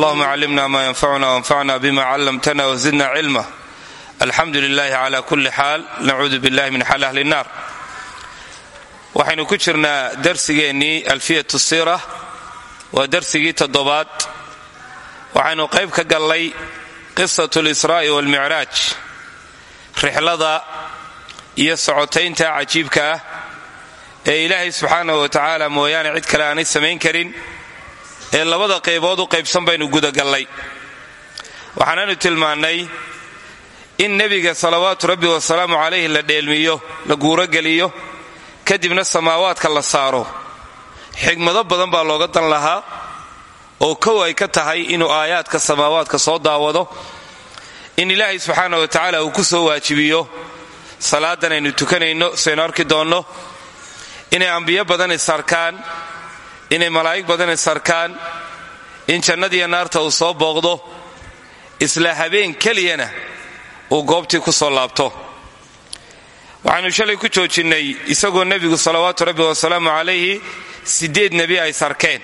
allahuma callimna ma yanfacuna wanfacna bima callamtana wzidna cilma alxamdu lilahi cala kulli xaal nacuudu billahi min xaal ahli nnaar waxaynu ku jirnaa darsigeennii alfiyat sira waa darsigii toddobaad. Waxaynu qayb ka gallay qisat lisraa'i walmicraaj rixlada iyo socotaynta cajiibka ah ee ilaahay subxaanahu wa tacaala mooyaane cid kale aanay samayn karin ee labada qaybood u qaybsan baynu gudagallay. Waxaananu tilmaannay in nebiga salawaatu rabbi wasalaamu calayhi la dheelmiyo la guurogeliyo kadibna samaawaadka la saaro. Xigmado badan baa looga dan lahaa oo kow ay ka tahay inuu aayaadka samaawaadka soo daawado in ilaahay subxaana wa tacaala uu ku soo waajibiyo. Salaadan aynu tukanayno saynu arki doonno inay ambiyo badan isarkaan inay malaa'ig badan isarkaan in jannadiiyo naarta uu soo booqdo isla habeen keliyana uu goobtii ku soo laabto. Waxaanu shalay ku joojinnay isagoo nebigu salawaatu rabbi wasalaamu calayhi siddeed nebi ay sarkeen.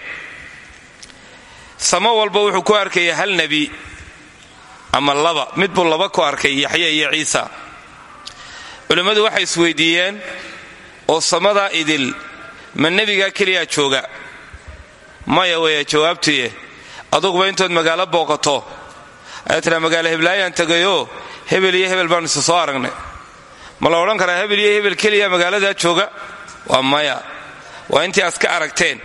Samo walba wuxuu ku arkaya hal nebi ama laba mid buu laba ku arkay yaxya iyo ciisa. Culimmadu waxay isweydiiyeen oo samadaa idil ma nebigaa keliyaa jooga maya weya jawaabtuye aduguba intood magaalo booqato. Ayaa tiraa magaalo heblaayaan tegayoo hebel iyo hebel baanu isa soo aragnay. Ma la odhan karaa hebel iyo hebel keliya magaaladaa jooga? Waa maya. Waa intii aad ka aragteen.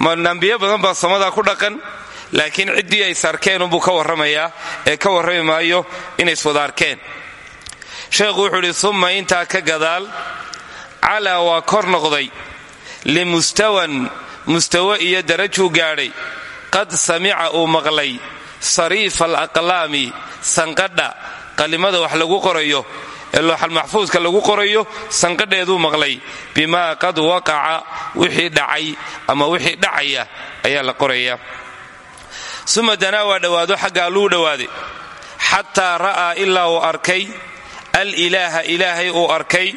Ambiyo badan baa samadaa ku dhaqan laakiin ciddii ay sarkeen unbuu ka warramayaa ee ka warrami maayo inay iswada arkeen. Sheekhu wuxuu idhi umma intaa ka gadaal calaa waa kor noqday limustawan mustawo iyo darajuu gaadhay. Qad samica uu maqlay sariifa alaqlaami sanqadha qalimada wax lagu qorayo ee looxal maxfuudka lagu qorayo sanqadheeduu maqlay. Bimaa qad waqaca wixii dhacay ama wixii dhacaya ayaa la qoraya. Suma danaa waa dhowaado xagga alluu dhowaaday xataa ra'aa ilaa uu arkay alilaaha ilaahay uu arkay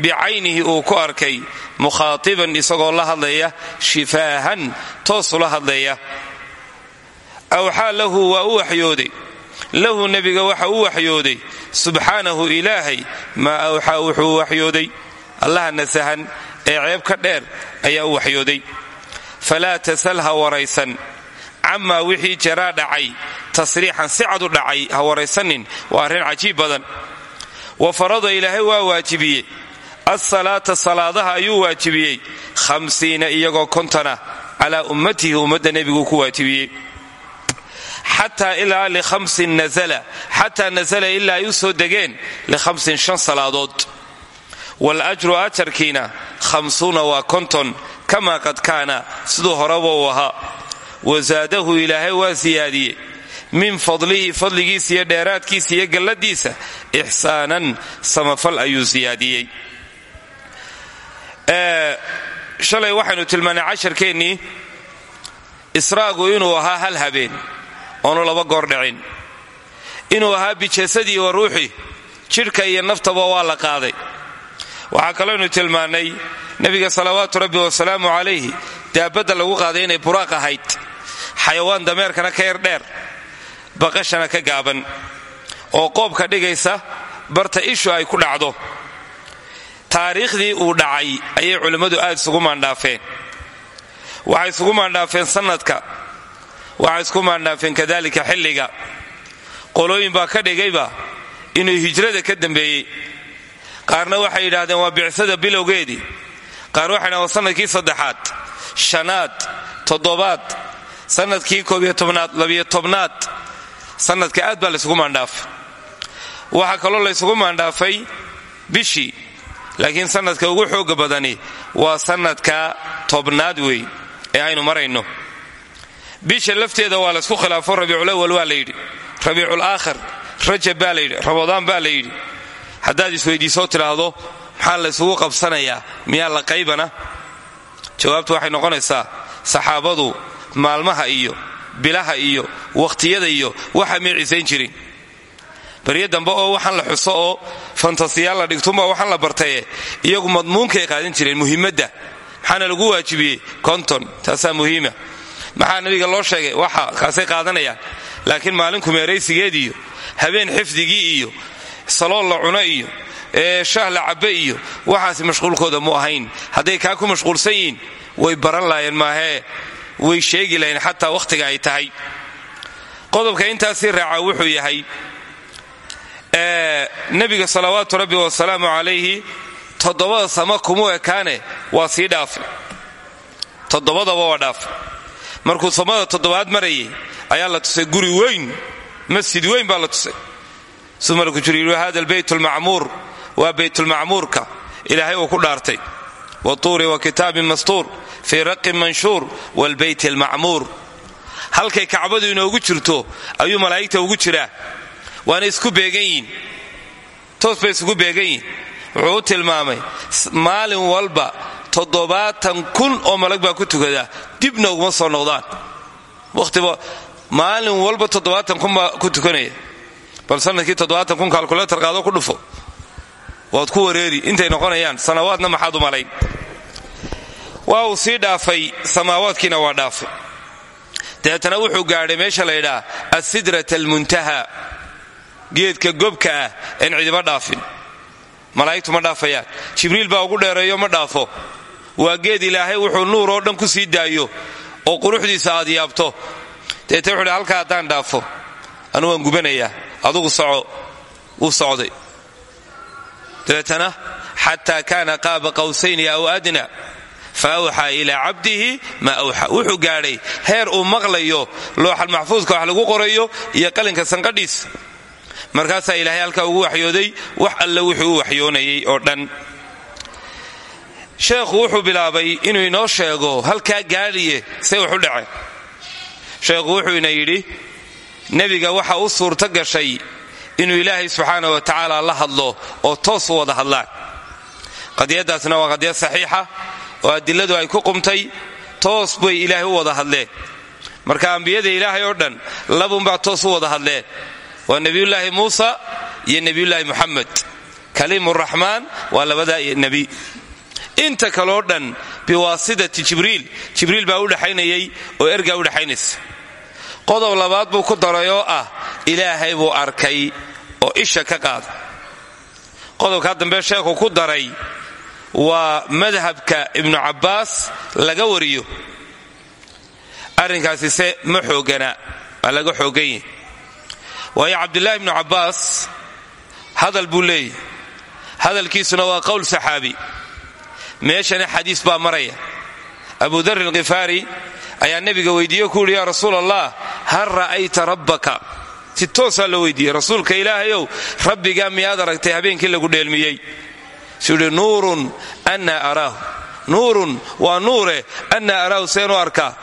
bicaynihi uu ku arkay mukhaatiban isagoo la hadlaya shifaahan toosula hadlaya. Awxaa lahu waa u waxyooday. Lahu nebiga waxa u waxyooday. Subxaanahu ilaahay maa awxaa wuxuu waxyooday? Allaha nasahan ee ceeb ka dheer ayaa u waxyooday. Falaa tasal ha waraysan. Camaa wixii jaraa dhacay tasriixan si cad u dhacay ha waraysanin. Waa arrin cajiib badan. Wa farada ilaahay waa waajibiyey assalaata salaadaha ayuu waajibiyey. Hamsiina iyagoo kontona calaa ummatihi ummadda nebiguu ku waajibiyey. Xataa ilaa lihamsin nazala xataa nasala ilaa ay u soo degeen lihamsin shan salaadood. Waal-ajru ajarkiina khamsuuna waa konton kamaa qad kaana siduu horeba uu ahaa. Wasaadahu ilaahay waa siyaadiyey min fadlihi fadligiisa iyo dheeraadkiisa iyo galladiisa ixsaanan samafal ayuu siyaadiyey shalay waxaynu tilmaanay casharkeennii israagu inuu ahaa hal habeen oonu laba goor dhicin. Inuu ahaa bijasadii wa ruuxi jidhka iyo naftaba waa la qaaday. Waxaa kalooynu tilmaannay nebiga salawaatu rabbi wasalaamu calayhi daabadda lagu qaaday inay buraaq ahayd. Xayawaan dameerkana ka yar dheer baqashana ka gaaban. Oo qoobka dhigaysa barta ishu ay ku dhacdo taariikhdii uu dhacay ayay culimmadu aad isugu maandhaafeen. Waxay isugu maandhaafeen sannadka. Waxay isku maandhaafeen kadalika xilliga. Qolooyin baa ka dhigayba inuu hijrada ka dambeeyey. Qaarna waxay yidhaahdeen waa bicsada bilowgeedii. Qaar waxay dhahdeen waa sannadkii saddexaad shanaad toddobaad sannadkii koobiyo tobnaad labiyo tobnaad. Sannadka aad baa laysugu maandhaafay waxaa kaloo laysugu maandhaafay bishii laakiin sannadka ugu xooga badani waa sannadka tobnaad wey ee aynu marayno. Bisha lafteeda waa laysku khilaafo rabiiculawal waa layidhi rabiicul aakhir rajab baa layidhi ramadaan baa layidhi haddaad isweydiisoo tidhaahdo maxaa laysugu qabsanayaa? Miyaa la qaybana? Jawaabtu waxay noqonaysaa saxaabadu maalmaha iyo bilaha iyo wakhtiyada iyo waxa may cisayn jirin baryo dambe oo waxaan la xuso oo fantasiyaal la dhigtunba waxaan la bartaye iyagu madmuunkay qaadan jireen muhimadda maxaana lagu waajibiyey konton taasaa muhiima. Maxaa nabiga loo sheegay? Waxa kaasay qaadanayaan. Laakiin maalinku meeraysigeed iyo habeen xifdigii iyo salool la cuno iyo shaah la cabbe iyo waxaasi mashquulkooda mu ahayn. Hadday kaa ku mashquulsan way baran laayeen maahee way sheegi lahayn xataa wakhtiga ay tahay. Qodobka intaasii raaca wuxuu yahay nebiga salawaatu rabbi wasalaamu calayhi toddobada sama kumu ekaane waa sii dhaafay toddobadaba waa dhaafay markuu samada toddobaad marayay ayaa la tusay guri weyn masjid weyn baa la tusay. Suu malku jiru hada albeyt lmacmuur waa beytulmacmuurka ilaahay uu ku dhaartay. Watuuri wa kitaabin mastuur fii raqin manshuur waalbeyt almacmuur halkay kacbadu inoogu jirto ayuu malaa'igta ugu jiraa waana isku beegan yihiin toos bay isugu beegan yihiin wuxuu tilmaamay maalin walba toddobaatan kun oo malag baa ku tukadaa dibna uguma soo noqdaan. Watiba maalin walba toddobaatan kun baa ku tukanaya. Bal sannadkii toddobaatan kun kalkuletar qaado ku dhufo. Waad ku wareeri intay noqonayaan sanawaadna maxaad u malayn. Waa uu sii dhaafay samaawaadkiina waa dhaafay. Dabeetana wuxuu gaadhay meesha la ydhaa asidrat almuntaha geedka gobka ah een cidiba dhaafin. Malaa'igtu ma dhaafayaan. Jibriil baa ugu dheereeyo ma dhaafo. Waa geed ilaahay wuxuu nuur oo dhan ku sii daayo oo quruxdiisa aad yaabto. Dabeetana wuxuu hi halkaa haddaan dhaafo anu waan gubanayaa. Adugu soco. Wuu socday. Dabeetana xataa kaana qaaba qawsayni aw adna fa awxaa ilaa cabdihi maa awxa. Wuxuu gaadhay heer uu maqlayo looxal maxfuudka wax lagu qorayo iyo qalinka sanqadhiisa markaasaa ilaahay halkaa ugu waxyooday wax alle wuxuu u waxyoonayay oo dhan. Sheekhu wuxuu bilaabay inuu inoo sheego halkaa gaadhiye say wax u dhaceen sheekhu wuxuu ina yidhi nebiga waxa u suurto gashay inuu ilaahay subxaana wa tacaala la hadlo oo toos u wada hadlaan qadiyadaasna waa qadiyad saxiixa oo adiladu ay ku qumtay toos bay ilaahay u wada hadleen marka ambiyada ilaahay oo dhan labunbaa toos u wada hadleen waa nebiyullaahi muusa iyo nebiyullaahi muxamed kaliimuraxmaan waa labadaa nebi inta kaleo dhan biwaasidati jibriil. Jibriil baa u dhexaynayay oo ergaa u dhexaynaysa qodob labaad buu ku daray oo ah ilaahay buu arkay oo isha ka qaada qodobkaa dambe sheekhu ku daray waa madhabka ibnu cabbaas laga wariyo. Arrinkaasi se ma xoogana waa laga xoogan yahi waayo cabdulaahi ibnu cabbaas hadal buu leeyahy hadalkiisuna waa qowl saxaabi. Meeshana xadiis baa maraya. Abu dar alkhifaari ayaa nebiga weydiiye ku yidhi yaa rasuul allah hal ra'ayta rabbaka? Si toosaa loo weydiiyey rasuulka ilaahayow rabbigaa miyaad aragtay habeenkii lagu dheelmiyey? Suu yidhi nuurun anna araahu. Nuurun waa nuure anna araahu seenu arkaa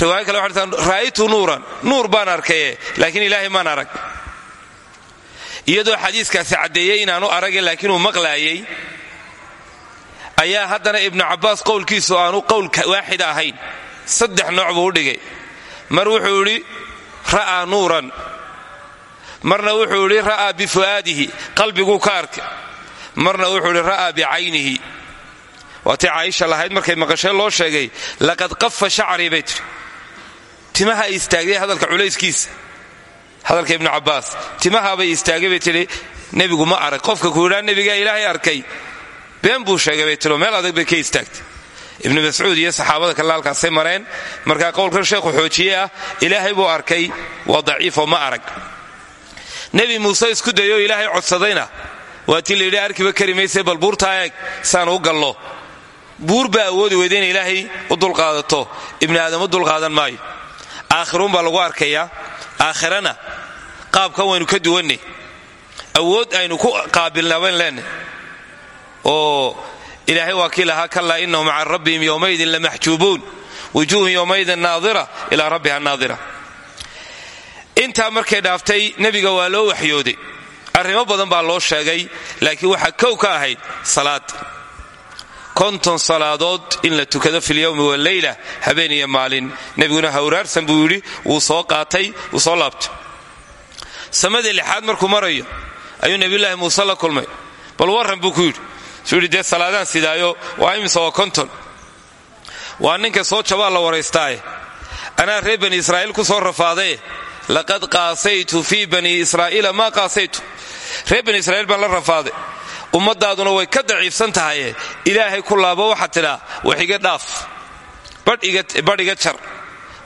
riwaayo kale waxay ra'aytu nuuran. Nuur baan arkaye laakiin ilaahay maan arag. Iyadoo xadiiskaasi caddeeyey inaanu aragin laakiin uu maqlaayay ayaa haddana ibnu cabbaas qowlkiisu aanu qowl waaxid ahayn. Saddex nooc buu u dhigay. Mar wuxuu idhi ra'aa nuuran. Marna wuxuu idhi ra'aa bifu'aadihi. Qalbiguu ka arkay. Marna wuxuu idhi ra'aa bicaynihi. Waatay caaisha lahayd markay maqashee loo sheegay laqad qafa shacrii bay tidhi timaha ay istaagday hadalka culayskiisa hadalka ibnu cabbaas. Timahaabay istaagay bay tidhi nebigu ma arag. Qofka ku yidhaa nebigaa ilaahay arkay been buu sheegay bay tiro meel adag bay ka istaagtay. Ibnu mascuud iyo saxaabada kale halkaasay mareen. Markaa qowlkan sheekhu xoojiye ah ilaahay buu arkay waa daciifoo ma arag. Nebi muuse isku dayoo ilaahay codsadayna waa tii layidhi arkiba kari mayse bal buurtaa eeg saan u gallo buur baa awoodi weyda inay ilaahay u dulqaadato. Ibni aadam u dulqaadan maayo aakhiruun baa lagu arkayaa. Aakhirana qaabkan waynu ka duwanay. Awood aynu ku qaabilnaban leenay oo ilaahay waa kii lahaa kalaa inahum can rabbihim yowmaydin lamaxjuubuun wujuuhun yowmaydin naadira ilaa rabbiha naadira. Intaa markay dhaaftay nebiga waa loo waxyooday. Arrimo badan baa loo sheegay laakiin waxaa kow ka ahayd salaad konton salaadood in la tukado filyowmi waleyla habeen iyo maalin. Nebiguna hawraarsan buu yidhi wuu soo qaatay wuu soo laabtay. Samadii lixaad markuu marayo ayuu nebiyulaahi muuse la kulmay. Bal warran buu ku yidhi. Suu yidhi dee salaadaan sidaayo? Waa imise waa konton. Waa ninka soo jabaa la waraystaaye. Anaa reer bani israa'iil ku soo rafaadee. Laqad qaasaytu fii bani israa'iila maa qaasaytu? Reer bani israa'iil baan la rafaaday ummadaaduna way ka daciifsan tahaye. Ilaahay ku laabo waxaa tidhaa wax iga dhaaf badh iga jar.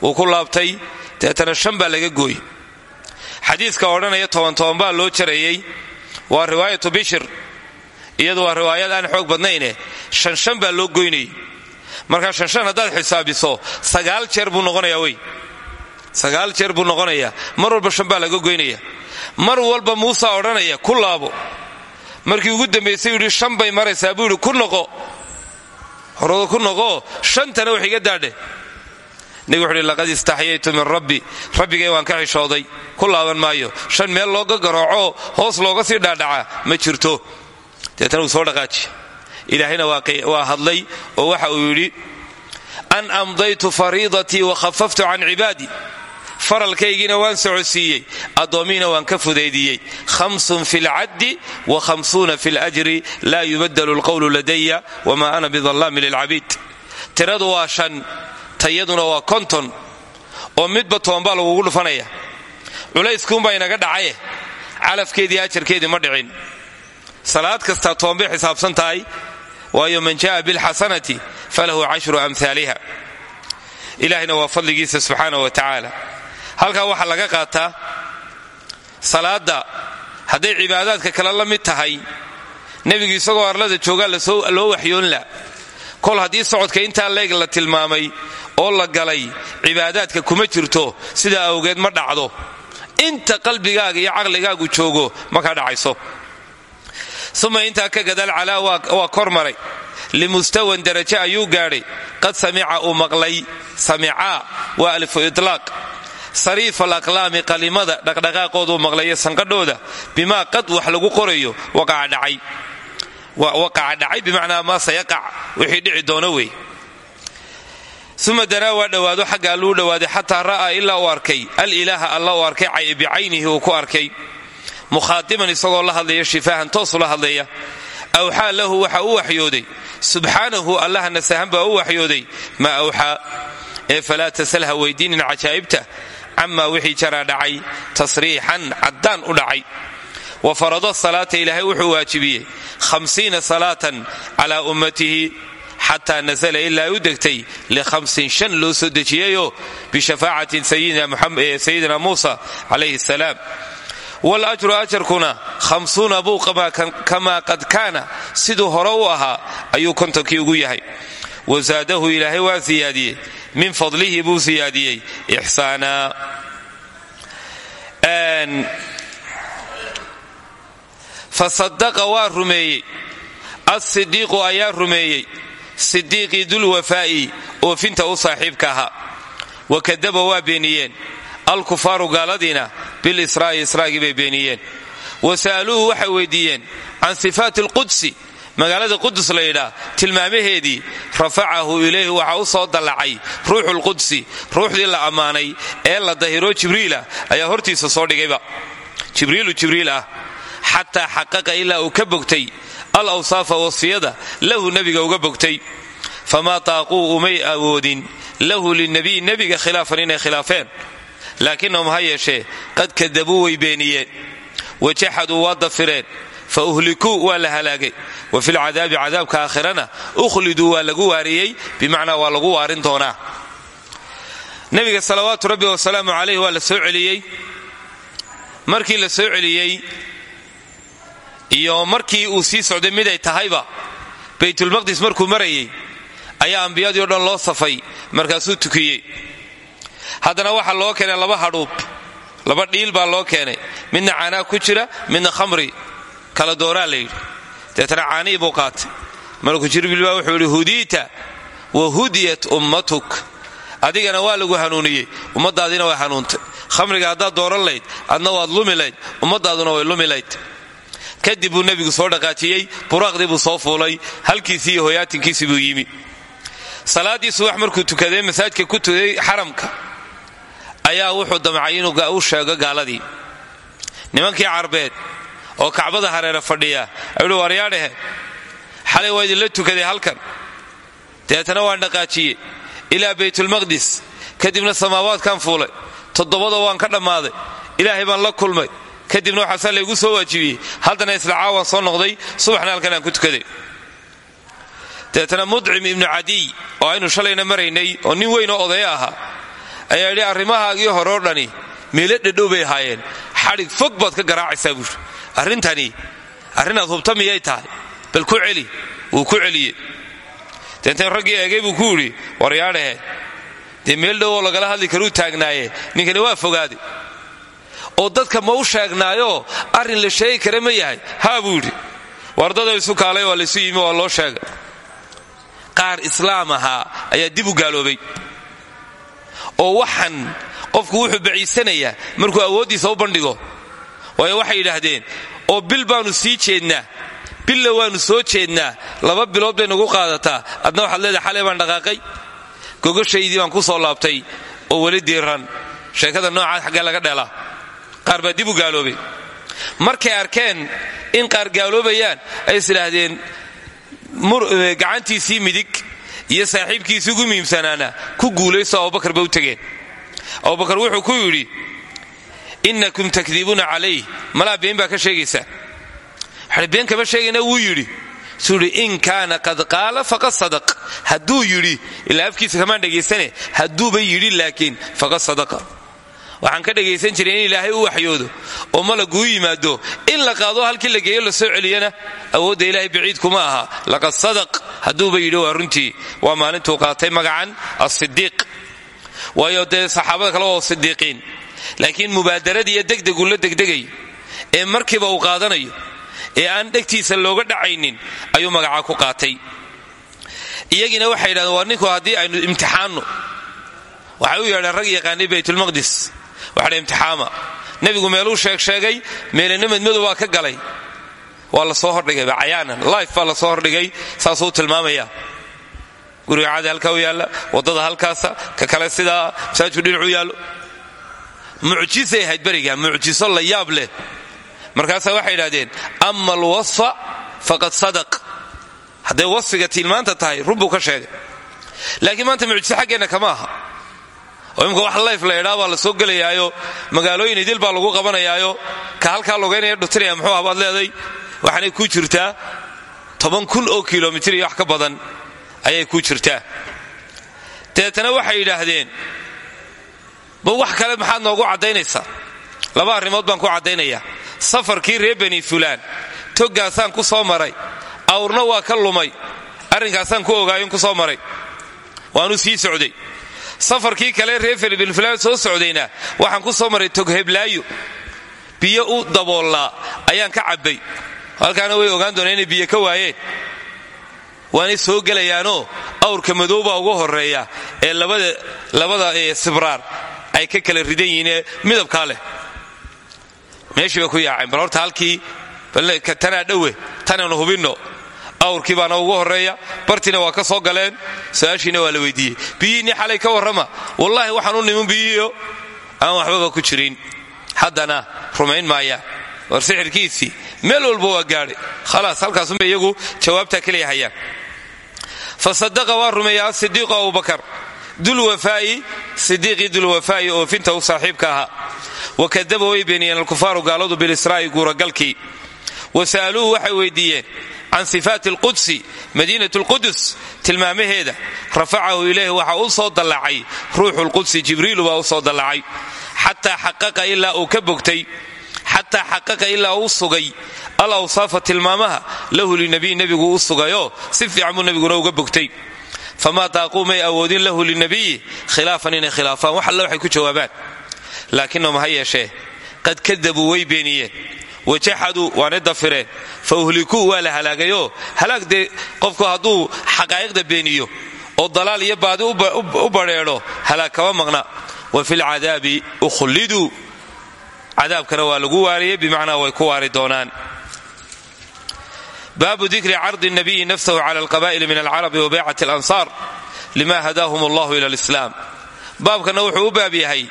Wuu ku laabtay deetana shan laga gooy xadiidka odhanaya toban toban baa loo jarayey. Waa riwaayatu bishir iyadu waa riwaayad aan xoog badnayne. Shan baa loo goynayay markaa shan shan haddaad xisaabiso sagaal jeer buu noqonayaa wey. Sagaal jeer buu noqonayaa. Mar walba shan laga goynaya. Mar walba muusa odhanaya ku laabo markii ugu dambaysay yidhi shan bay maraysaa buu yidhi ku noqo. Horadu ku noqoo shantana wax iga daadhe. Nebigu wuxu uhi laqad istaxyaytu min rabbi. Rabbigay waan ka xishooday. Ku laaban maayo. Shan meel looga garooco hoos looga sii dhaadhacaa ma jirto. Deetana wuu soo dhaqaaji. Ilaahayna waa hadlay oo waxa uu yidhi an amdaytu fariidatii wa khafaftu can cibaadii faralkaygiina waan socodsiiyey addoommihiina waan ka fudaydiyey. Hamsun fi lcaddi wa hamsuuna fi ljri laa yubadalu lqowlu ladaya wamaa ana bidallaami lilcabiid tiradu waa shan tayaduna waa konton oo midba tobanbaa lagugu dhufanaya. Culayskuunbaa inaga dhacaye calafkeedii ajarkeedii ma dhicin. Salaad kastaa tobanbay xisaabsan tahay waayo man ja'a bilxasanati falahu cashru amhaaliha ilaahina waa fadligiisa subxaana wa tacaala halkaa waxaa laga qaataa salaadda. Hadday cibaadaadka kale la mid tahay nebigu isagoo arlada joogaa loo waxyoonla kol haddii socodka intaa leeg la tilmaamay oo la galay cibaadaadka kuma jirto sidaa awgeed ma dhacdo. Inta qalbigaaga iyo caqligaagu joogo ma ka dhacayso. Uma intaa ka gadaal calaa waa kor maray. Limustawan daraje ayuu gaadhay. Qad samica uu maqlay. Samicaa waa itlaaq sariif alaqlaami qalimada dhaqdhaqaaqooduu maqlayo sanqadhooda bimaa qad wax lagu qorayo waqaca dhacay. Bimacnaa maa sayaqac wixii dhici doono wey. Uma danaa waa dhowaado xagga alluu dhowaaday xataa ra'aa ilaa uu arkay. Alilaaha alla uu arkay bicaynihi uu ku arkay. Mukhaadiman isagoo la hadlaya shifaahan toosu la hadlaya. Awxaa lahu waxa u waxyooday. Subxaanahu allaha nasahan baa u waxyooday. Maa awxaa? Ee falaa tasalha weydiinin cajaa'ibta camaa wixii jaraa dhacay tasriixan caddaan u dhacay. Wa farado salaata ilaahay wuxuu waajibiyey hamsiina salaatan calaa ummatihi xataa nasala ilaa u degtay lihamsin shan loo soo dejiyeyoo bishafaacatin sayidina muusa calayhi salaam. Wlajru ajarkuna hamsuuna buu kamaa qad kaana siduu hore u ahaa ayuu kontonkii ugu yahay wasaadahu ilaahay waa siyaadiyey. Min fadlihi buu siyaadiyey. Ixsaana. Fasadaqa waa rumeeyey. Asidiiqu ayaa rumeeyey. Sidiiqii dulwafaa'i oofinta u saaxiibka ahaa. Wakadaba waa beeniyeen. Alkufaaru gaaladiina bilisraa'i israagii bay beeniyeen. Wa sa'aluuhu waxay weydiiyeen. Can sifaati alqudsi magaalada qudus la yidhaa tilmaamaheedii rafacahu ilayhi waxa u soo dallacay. Ruuxu lqudsi ruuxdii la ammaanay ee la dahiro jibriila ayaa hortiisa soo dhigayba. Jibriilu jibriil ah xataa xaqaqa ilaa uu ka bogtay al awsaafa wasfiyada lahu nebiga uga bogtay. Famaa taaquu umay awoodin lahu linabiy nebiga khilaafan inay khilaafeen. Laakinahum ha yeeshee qad kadabuu way beeniyeen wajaxaduu waa dafireen fa uhlikuu waa la halaagay wa filcadaabi cadaabka aakhirana ukhliduu waa lagu waariyey bimacnaa waa lagu waarin doonaa nebiga salawaatu rabbi wasalaamu markii la soo celiyey iyo markii uu sii socday miday tahayba baytulmaqdis markuu marayay ayaa ambiyadii o dhan loo safay markaasuu tukiyey haddana waxaa loo keenay laba hadhuub laba dhiil baa loo keenay midna caanaa ku jira midna khamri kala dooraa la yidhi. Deetana caanihii buu qaatay. Malku jibriil baa wuxuu yidhi hudiita wa hudiyat ummatuk. Adigana waa lagu hanuuniyey ummadaadiina way hanuuntay. Khamriga haddaad dooran layd adna waad lumi layd ummadaaduna way lumi layd kadib buu nebigu soo dhaqaajiyey buraaqdii buu soo fuulay halkiisii iyo buu yimi. Salaaddii subax markuu tukaday masaajidka ku tuday xaramka ayaa wuxuu damcay inuu u sheego gaaladii. Nimankii carbeed oo kacbada hareere fadhiya. Ayuuhi waryaadhehe xalay waa idinla tukaday halkan. Deetana waan dhaqaajiyey. Ilaa baytulmaqdis kadibna samaawaadkaan fuulay. Toddobada waan ka dhammaaday. Ilaahay baan la kulmay. Kadibna waxaasaa laygu soo waajibiyey. Haddana isla soo noqday. Subaxna halkan aan ku tukaday. Dabeetana mudcim ibnu cadiy oo aynu shalayna maraynay oo nin weyn oo odaya ahaa ayaa yidhi arrimahaagii hore dhani meelo dhadhow bay ahaayeen. Xadhig fog baad ka garaacaysaa buuri arrintani arrinaad hubta miyay tahay? Bal ku celi wuu ku celiyey. Deetan raggii eegay buu ku yidhi waryaadhahe dee meel dhow oo lagala hadli karuu taagnaaye ninkani waa fogaaday oo dadka ma u sheegnaayoo arrin la sheegi kara ma yahay. Haa buu yidhi. Wardada isu kaalay waa laysu yimi waa loo sheegay. Qaar islaam ahaa ayaa dib u gaaloobay. Oo waxan qofku wuxuu baciisanayaa markuu awooddiisa u bandhigo waayo waxay yidhaahdeen oo bil baannu sii jeednaa billa waannu soo jeednaa laba bilood bay nagu qaadataa adna waxaad leedahay xalay baan dhaqaaqay gogoshaydii baan ku soo laabtay oo weli diiran sheekada noocaas xaggee laga dheelaa qaar baa dib u gaaloobay. Markay arkeen in qaar gaaloobayaan ay is idhaahdeen gacantiisii midig iyo saaxiibkiisii ugu muhiimsanaana ku guulaysto abubakar ba u tegeen. Abubakar wuxuu ku yidhi innakum takdibuuna calayh malaa been baa ka sheegaysaa waxay been kama sheegayna wuu yidhi suu in kaana qad qaala faqad sadaq hadduu yidhi ilaa afkiisa kamaan dhegaysane hadduuba yidhi laakiin faqad sadaqa waxaan ka dhegaysan jiray in ilaahay u waxyoodo oo malaguu yimaado in la qaado halkii la geeyo la soo celiyana awoodda ilaahay baciidkuma aha laqad sadaq hadduuba yidhi waa runtii waa maalintuu qaatay magacan asidiiq waayo dee saxaabada kale waa sidiiqiin laakiin mubaadarada iyo degdegu la degdegay ee markiiba uu qaadanayo ee aan dhegtiisa looga dhacaynin ayuu magacaa ku qaatay. Iyagiina waxay yidhahdeen waa ninku haddii aynu imtixaanno. Waxay u yeedheen rag yaqaanay baytulmaqdis waxadha imtixaama. Nebigu meeluu sheegsheegay meelana madmadow baa ka galay. Waa la soo hordhigayba cayaanan. Life baa la soo hordhigay saasuu tilmaamaya guriga cadi halkaa u yaalla waddada halkaasa ka kale sidaa masaajidku dhinacu yaallo mucjisay ahayd beriga mucjiso la yaab leh. Markaasaa waxay idhahdeen ama alwasfa faqad sadaq. Hadday wasfiga tilmaanta tahay runbuu ka sheegay. Laakiin maanta mucjiso xaggeenna kama aha. Oo imka wax layf la idhaa baa la soo gelayaayo magaalooyin idil baa lagu qabanayaayo ka halkaa logaynaya dhutinaya muxuu ah baad leeday? Waxaanay ku jirtaa toban kun oo kilomitir iyo wax ka badan ayay ku jirtaa. Dabeetana waxay yidhaahdeen ba wax kale maxaad noogu caddaynaysaa? Laba arrimood baan ku caddaynayaa. Safarkii reer bani fulaan toggaasaan ku soo maray. Awrna waa ka lumay. Arrinkaasaan ku ogaayon ku soo maray. Waanu sii socday. Safarkii kale reer filibilfilaan soo socdayna waxaan ku soo maray togheblaayo biyo u daboollaa ayaan ka cabbay. Halkaana way ogaan doonaa inay biyo ka waayeen. Waanay soo gelayaanoo awrka madowbaa ugu horreeya ee labada sibraar ay ka kala ridan yihiin ee midabkaa leh. Meeshii ku yaaceen bal horta halkii tanaa dhowe tanaynu hubinno. Awrkii baana ugu horreeya bartiina waa ka soo galeen su'aashiina waa la weydiiyey. Biyihiinni xalay ka warrama wallaahi waxaan u nimin biyihiio aan waxbaba ku jirin. Haddana rumayn maayaan war sixirkiisii meel walba waa gaadhay. Khalaas halkaasunbay iyagu jawaabtaa keliya hayaan fa sadaqa waa rumeeya asidiiqu abubakar dulwafaa'i sidiiqii dulwafaa'i oofinta u saaxiibka ahaa. Wakadaba way beeniyeen alkufaaru gaaladu bilisraa'i guuragalkii. Wa sa'aluuhu waxay weydiiyeen can sifaati alqudsi madiinat alqudus tilmaamaheeda rafacahu ilayhi waxa u soo dallacay ruuxu lqudsi jibriilu baa u soo dallacay. Xataa xaqaqa ilaa uu ka bogtay xataa xaqaqa ilaa uu sugay al awsaafa tilmaamaha lahu linabiy nebigu u sugayoo si fiican buu nebiguna uga bogtay famaa taaquu may awoodin lahu linabiyi khilaafan inay khilaafaan wax alle waxay ku jawaabaan laakinahum ha yeeshee qad kadabuu way beeniyeen wajaxaduu waanay dafireen fa uhlikuu waa la halaagayoo halaag dee qofku hadduu xaqaa'iqda beeniyo oo dalaal iyo baadi u badheedho halaag kama maqna wa fi lcadaabi ukhulliduu cadaabkana waa lagu waariyey bimacnaa way ku waari doonaan baabu dikri cardi nabiyi nafsahu cala alqaba'ili min alcarabi wa baycat alansaar lima hadaahum allahu ila alislaam baabkana wuxuu u baab yahay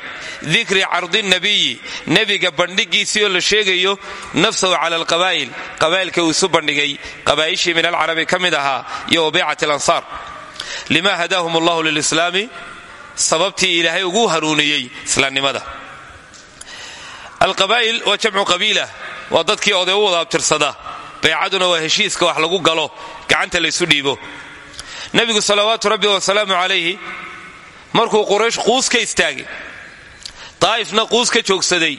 dikri cardi nabiyi nebiga bandhigiisii oo la sheegayo nafsahu cala alqabaa'il qabaa'ilka uu isu bandhigay qabaa'ishii min alcarabi ka mid ahaa iyo wa baycat alansaar lima hadaahum allahu lilislaami sababtii ilaahay ugu hanuuniyey islaamnimada alqabaa'il waa baycaduna waa heshiiska wax lagu galo gacanta laysu dhiibo. Nebigu salawaatu rabbi wasalaamu calayhi markuu quraysh quus ka istaagay daa'ifna quus ka joogsaday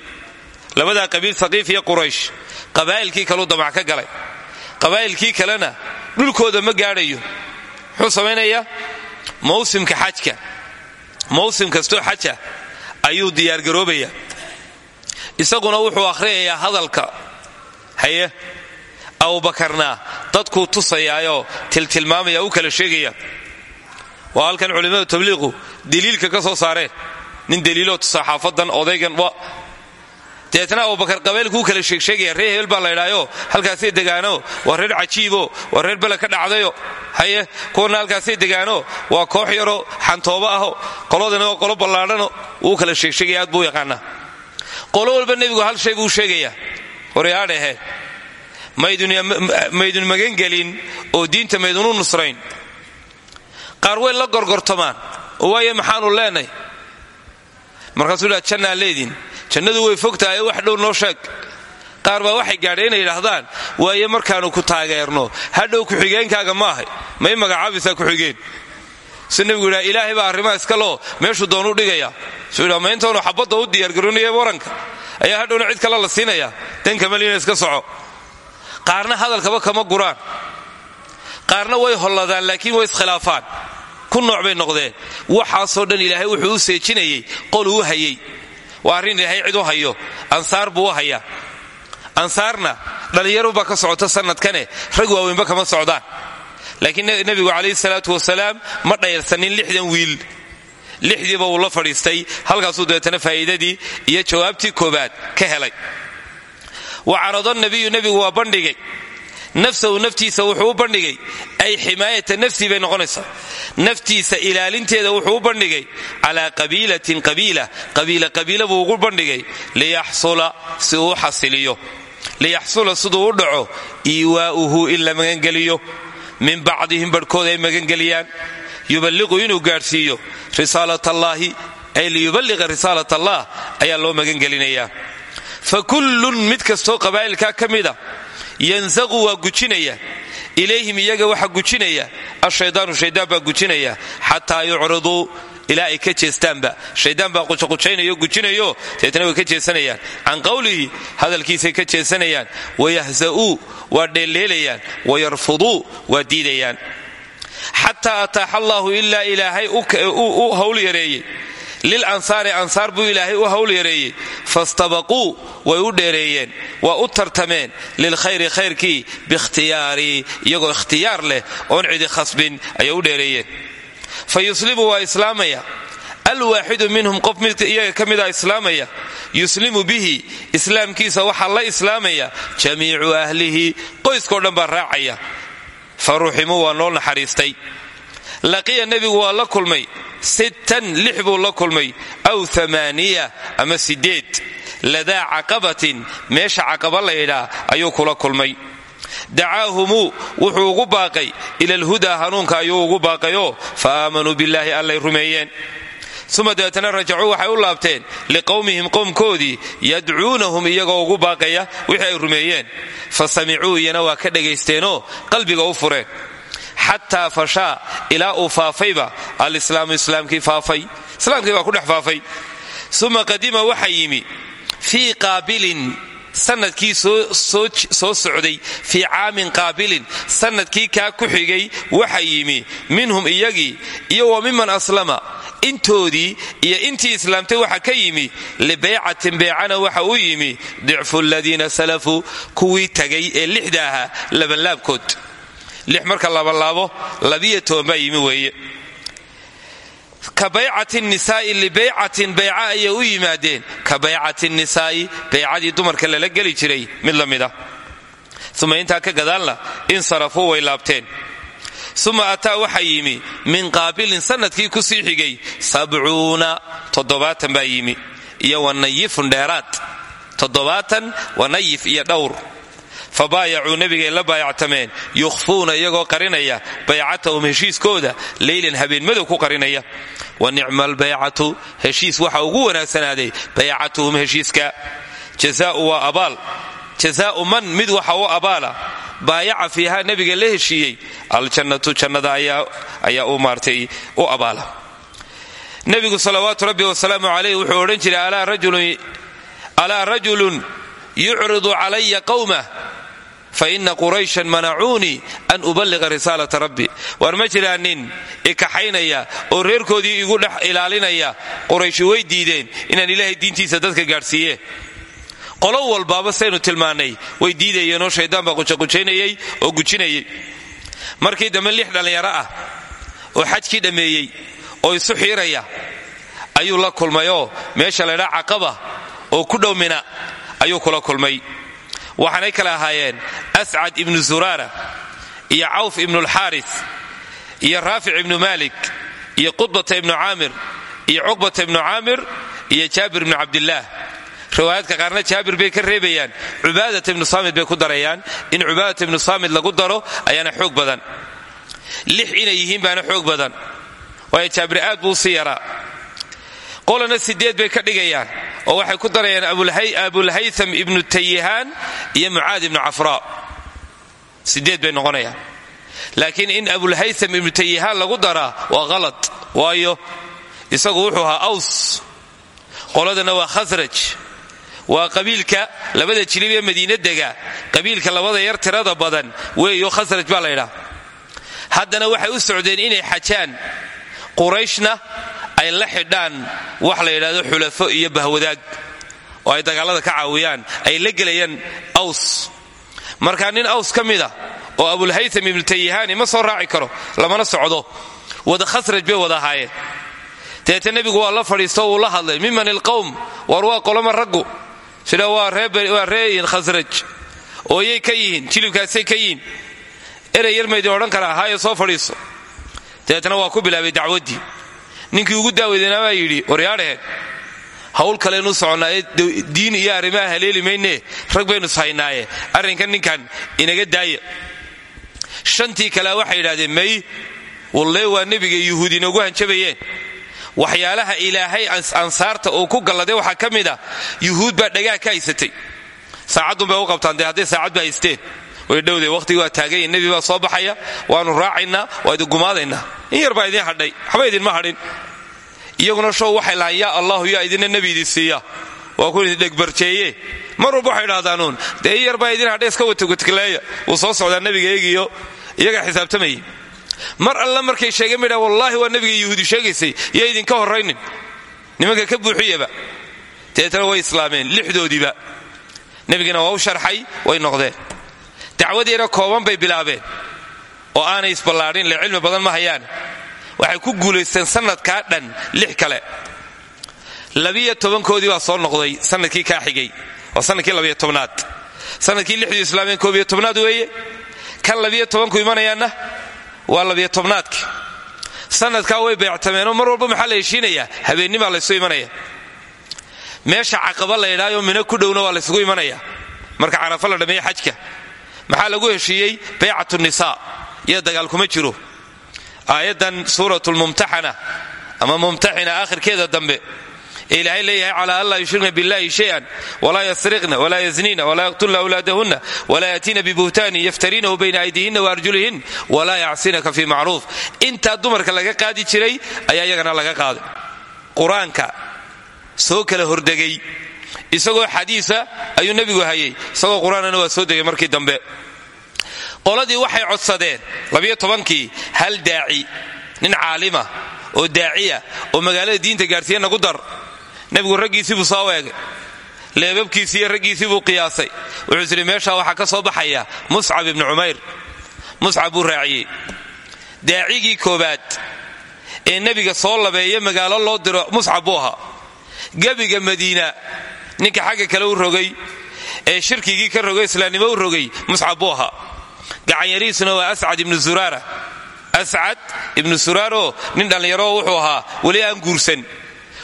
labadaa qabiil haqiif iyo quraysh qabaa'ilkii kaluu damac ka galay. Qabaa'ilkii kalena dhulkooda ma gaadhayo. Muxuu samaynayaa mawsimka xajka. Mawsim kastoo xaja ayuu diyaargaroobaya isaguna wuxuu akhriyayaa hadalka. Haye abubakarna dadkuu tusayaayoo tiltilmaamaya u kala sheegaya. Waa halkan culimmada tabliiqu daliilka ka soo saareen nin daliiloo tusaa xaafadan odaygan deetna abubakar qabaylkuu kala sheegsheegaya reer hebel baa laydhaayo halkaasay degaano waa reer cajiibo waa reer bele ka dhacdayo. Haye kuwana halkaasay degaano waa koox yaro xantoobo aho qoladana waa qolo ballaadhano wuu kala sheegsheegaya aad buu yaqaanaa. Qolo walba nebigu hal shay buu sheegayaa waryaadhehe maydun magangelin oo diinta maydunu nusrayn qaar way la gorgortamaan oo waaye maxaanu leenay? Markaasuu dhaa jannaa leedin jannadu way fogtahay wax dhow noo sheeg. Qaar baa waxay gaadheen inay yidhaahdaan waaye markaannu ku taageerno hadhow ku-xigeenkaaga ma ahay may magacaabisaa ku-xigeen su nebigu yidhaha ilaahay baa arrimaha iskaloo meeshuu doonuu dhigaya. Suu yidhaha mayntoonu xabadda u diyaargaroonaya waranka ayaa hadhowna cid kale la siinayaa danka maliina iska soco qaarna hadalkaba kama guraan. Qaarna way holladaan laakiin way iskhilaafaan. Ku nooc bay noqdeen. Waxaasoo dhan ilaahay wuxuu u seejinayey qoluu u hayey. Waa arrin ilaahay cid u hayo. Ansaar buu u hayaa. Ansaarna dhallinyarubaa ka socota sanadkane rag waaweynba kama socdaan. Laakiin nebigu calayhi salaatu wasalaam ma dhayarsanin lixdan wiil. Lixdiiba wuu la fadhiistay halkaasuu dabeetana faa'iidadii iyo jawaabtii koobaad ka helay wa carado nabiyu nebigu waa bandhigay. Nafsahu naftiisa wuxuu u bandhigay. Ay ximaayata nafsii bay noqonaysaa. Naftiisa ilaalinteeda wuxuu u bandhigay. Calaa qabiilatin qabiila qabiila qabiila buu ugu bandhigay. Liyaxsula si uu u xasiliyo. Liyaxsula siduu u dhaco. Iiwaa'uhu in la magangeliyo. Min bacdihim barhkood ay magangeliyaan. Yuballiqu inuu gaadhsiiyo. Risaalat allaahi ay liyuballiqa risaalat allah ayaa loo magangelinayaa fa kullun mid kastoo qabaa'ilkaa ka mida yansaqu waa gujinaya ilayhim iyaga waxa gujinaya ashaydaanu shaydaan baa gujinaya xataa yucriduu ilaa ay ka jeestaanba. Shaydaan baa qujaqujaynayao gujinayo deetna way ka jeesanayaan. Can qowlihi hadalkiisay ka jeesanayaan. Wayahza'uu waa dheelleelayaan wayarfuduu waa diidayaan. Xataa ataaxa allaahu ilaa ilaahay u hawl yareeyey lil ansaari ansaar buu ilaahay u hawl yareeyey fastabaquu way u dheereeyeen waa u tartameen lilkhayri khayrkii biikhtiyaari iyagoo ikhtiyaar leh oon cidi khasbin ayay u dheereeyeen fa yuslimu waa islaamaya alwaaxidu minhum qof mid iyaga ka mida islaamaya yuslimu bihi islaamkiisa waxaa la islaamaya jamiicu ahlihi qoyskao dhan baa raacaya fa ruximuu waa noo naxariistay laqiya nebigu waa la kulmay. Sittan lix buu la kulmay. Aw amaaniya ama sideed ladaa caqabatin meesha caqaba laydhaa ayuu kula kulmay. Dacaahumuu wuxuu ugu baaqay. Ila alhudaa hanuunka ayuu ugu baaqayoo fa aamanuu billaahi allay rumeeyeen. Uma dabeetana rajacuu waxay u laabteen. Liqowmihim qowmkoodii yadcuunahum iyagoo ugu baaqaya wixii ay rumeeyeen. Fa samicuu iyana waa ka dhagaysteenoo qalbiga u fureen xataa fashaa ilaa uu faafayba alislaamu islaamkii faafay islaamkii baa ku dhex faafay uma qadima waxa yimi fii qaabilin sannadkii soo socday fii caamin qaabilin sannadkii kaa ku xigay waxa yimi minhum iyagii iyo wa miman aslama intoodii iyo intii islaamtay waxa ka yimi libeycatin beecana waxa u yimi dicfu ladiina salafuu kuwii tagay ee lixda ahaa labanlaabkood lix marka labalaabo labiyo toban baa yimi weeye. Ka baycati nisaa'i libeycatin beyca ayay u yimaadeen. Ka baycati nisaa'i beycadii dumarka lala geli jiray mid la mid ah. Uma intaa ka gadaalna insarafuu way laabteen. Uma ataa waxaa yimi min qaabilin sannadkii ku sii xigay sabcuuna toddobaatan baa yimi. Iyo wanayifun dheeraad. Toddobaatan wanayif iyo dhowr fa baayacuu nebigay la baayactameen yukhfuuna iyagoo qarinaya baycatahum heshiiskooda leylan habeenmadow ku qarinaya wa nicma albaycatu heshiis waxa ugu wanaagsanaaday baycatuhum heshiiska jazaau waa abaal jazaau man mid waxa u abaala baayaca fiiha nebiga la heshiiyey aljannatu jannada ayaa u maartay u abaala nebigu salawaatu rabbi wasalaamu calayh wuxuu odhan jiray alaa rajulun yucridu calaya qawmah faina qurayshan manacuunii an uballiqa risaalata rabbi. Waar ma jiraa nin ikaxaynaya oo reerkoodii igu dhex ilaalinaya qurayshi way diideen inaan ilaahay diintiisa dadka gaadhsiiye. Qolo walbaaba saynu tilmaannay way diidayeenoo shaydaan baa qujaqujaynayay oo gujinayay. Markii dambe lix dhallinyaro ah oo xajkii dhammeeyey oo isu xiiraya ayuu la kulmayoo meesha laydhaa caqaba oo ku dhow mina ayuu kula kulmay waxaanay kale ahaayeen ascad ibnu zuraara iyo cawf ibnulxaaris iyo raafic ibnu maalik iyo qudbata ibnu caamir iyo cuqbata ibnu caamir iyo jaabir ibnu cabdillaah riwaayaadka qaarna jaabir bay ka reebayaan cubaadata ibnu saamid bay ku darayaan. In cubaadata ibnu saamid lagu daro ayaana xoog badan. Lix inay yihiin baana xoog badan. Waayo jaabir aad buu u sii yaraa qolana sideed bay ka dhigayaan oo waxay ku darayaan abulhaytham ibnu tayihaan iyo mucaad ibnu cafraa. Sideed bay noqonayaan. Laakiin in abulhaytham ibnu tayihaan lagu daraa waa qalad waayo isagu wuxuu ahaa aws. Qoladana waa khasraj waa qabiilka labada jilib ee madiina dega qabiilka labada yar tirada badan weeyo khasraj baa laydhaa haddana waxay u socdeen inay xajaan qurayshna ay la xidhaan wax la yidhahdo xulafo iyo bahwadaag oo ay dagaalada ka caawiyaan ay la gelayaan aws. Markaa nin aws ka mida oo abulhaytham ibnu tayihaani ma soo raaci karo lamana socdo wada khasraj bay wada ahaayeen. Deeta nebigu waa la fadhiisto wuu la hadlay miman ilqowm war waa qoloma raggu? Sida waa reeyin khasraj. Ooyay ka yihiin jilibkaasay ka yihiin. Erey yar maydin odhan karaa haayo soo fadhiiso. Dabeetna waa ku bilaabay dacwaddii ninkii ugu daaweydana baa yidhi waryaadhaheen hawl kalenu soconnaaye diin iyo arrimaha haleeli maynee rag baynu ishaynaaye arrinkan ninkan inaga daaya shantii kalea waxay yidhahdeen may wallee waa nebiga yuhuud inoogu hanjabayeen waxyaalaha ilaahay ansaarta uu ku galladay waxaa ka mid a yuhuud baa dhagaa ka haysatay. Saacaddunbay u qabtaan dee hadday saacad ba haysteen way dhowday waqhtigi waa taaganya baa soo baxaya waanu raacaynaa waa idin gumaadaynaa in yar baa idiin hadhay waxba idinma hadhin. Iyaguna show waxay lahaan yaa allahu yaa idinna nebi waa ku dhegbarjeeye mar walba waxay idhahdaanuun yar baa idin hadhay iska watagutagleeya wuu soo socdaa nebiga eegiyo iyagaa xisaabtamayay mar alla markay sheegeen midha wallaahi waa nebiga yuhuudi sheegaysay yaa idinka horraynin. Nimanka ka buuxiyaba deetana way islaameen lixdoodiiba. Nebigana waa u sharxay way noqdeen dacwadeena kooban bay bilaabeen oo aanay isballaadhin le cilmi badan ma hayaan. Waxay ku guulaysteen sannadkaa dhan lix kale. Labiyo tobankoodii baa soo noqday sannadkii kaa xigay waa sannadkii labiyo tobnaad. Sannadkii lixdii islaameen koobiyo tobnaad weeye kan labiyo tobanku imanayaanna waa labiyo tobnaadkii sannadkaa way beectameenoo mar walba maxaa la heshiinayaa? Habeennimaa laysu imanaya. Meesha caqaba la ydhaayo mina ku dhowna waa laysugu imanaya. Marka carafa la dhammeeye xajka maxaa lagu heshiiyey? Baycat nisaa. Iyo dagaal kuma jiro. Aayaddan suurat lmumtaxana ama mumtaxina aakhirkeeda dambe ee ilaahay leeyahay calaa an laa yushrikna billahi shayan walaa yasriqna walaa yaznina walaa yaqtulna awlaadahunna walaa yaatiina bibuhtaanin yaftariinahu bayna aydihinna waarjulihin walaa yacsinaka fii macruuf. Intaa dumarka laga qaadi jiray ayaa iyagana laga qaaday. Qur'aanka soo kala hordegay isagoo xadiisa ayuu nebigu hayay. Isagoo qur'aanana waa soo degay markii dambe. Qoladii waxay codsadeen labiyo tobankii hal daaci nin caalima oo daaciya oo magaalada diinta gaadhsiiya nagu dar. Nebigu raggiisii buu soo eegay leebabkiisii iyo raggiisii buu qiyaasay. Wuxuu tidhi meeshaa waxaa ka soo baxaya muscab ibnu cumayr. Muscab buu raaciyey. Daacigii koobaad ee nebiga soo labeeya magaalo loo diro muscab buu ahaa. Gebiga madiina ninka xagga kale u rogay ee shirkigii ka rogay islaamnimo u rogay muscab buu ahaa. Gacanyarihiisuna waa ascad ibnu zuraara ascad ibnu suraaroo nin dhallinyaroo wuxuu ahaa weli aan guursan.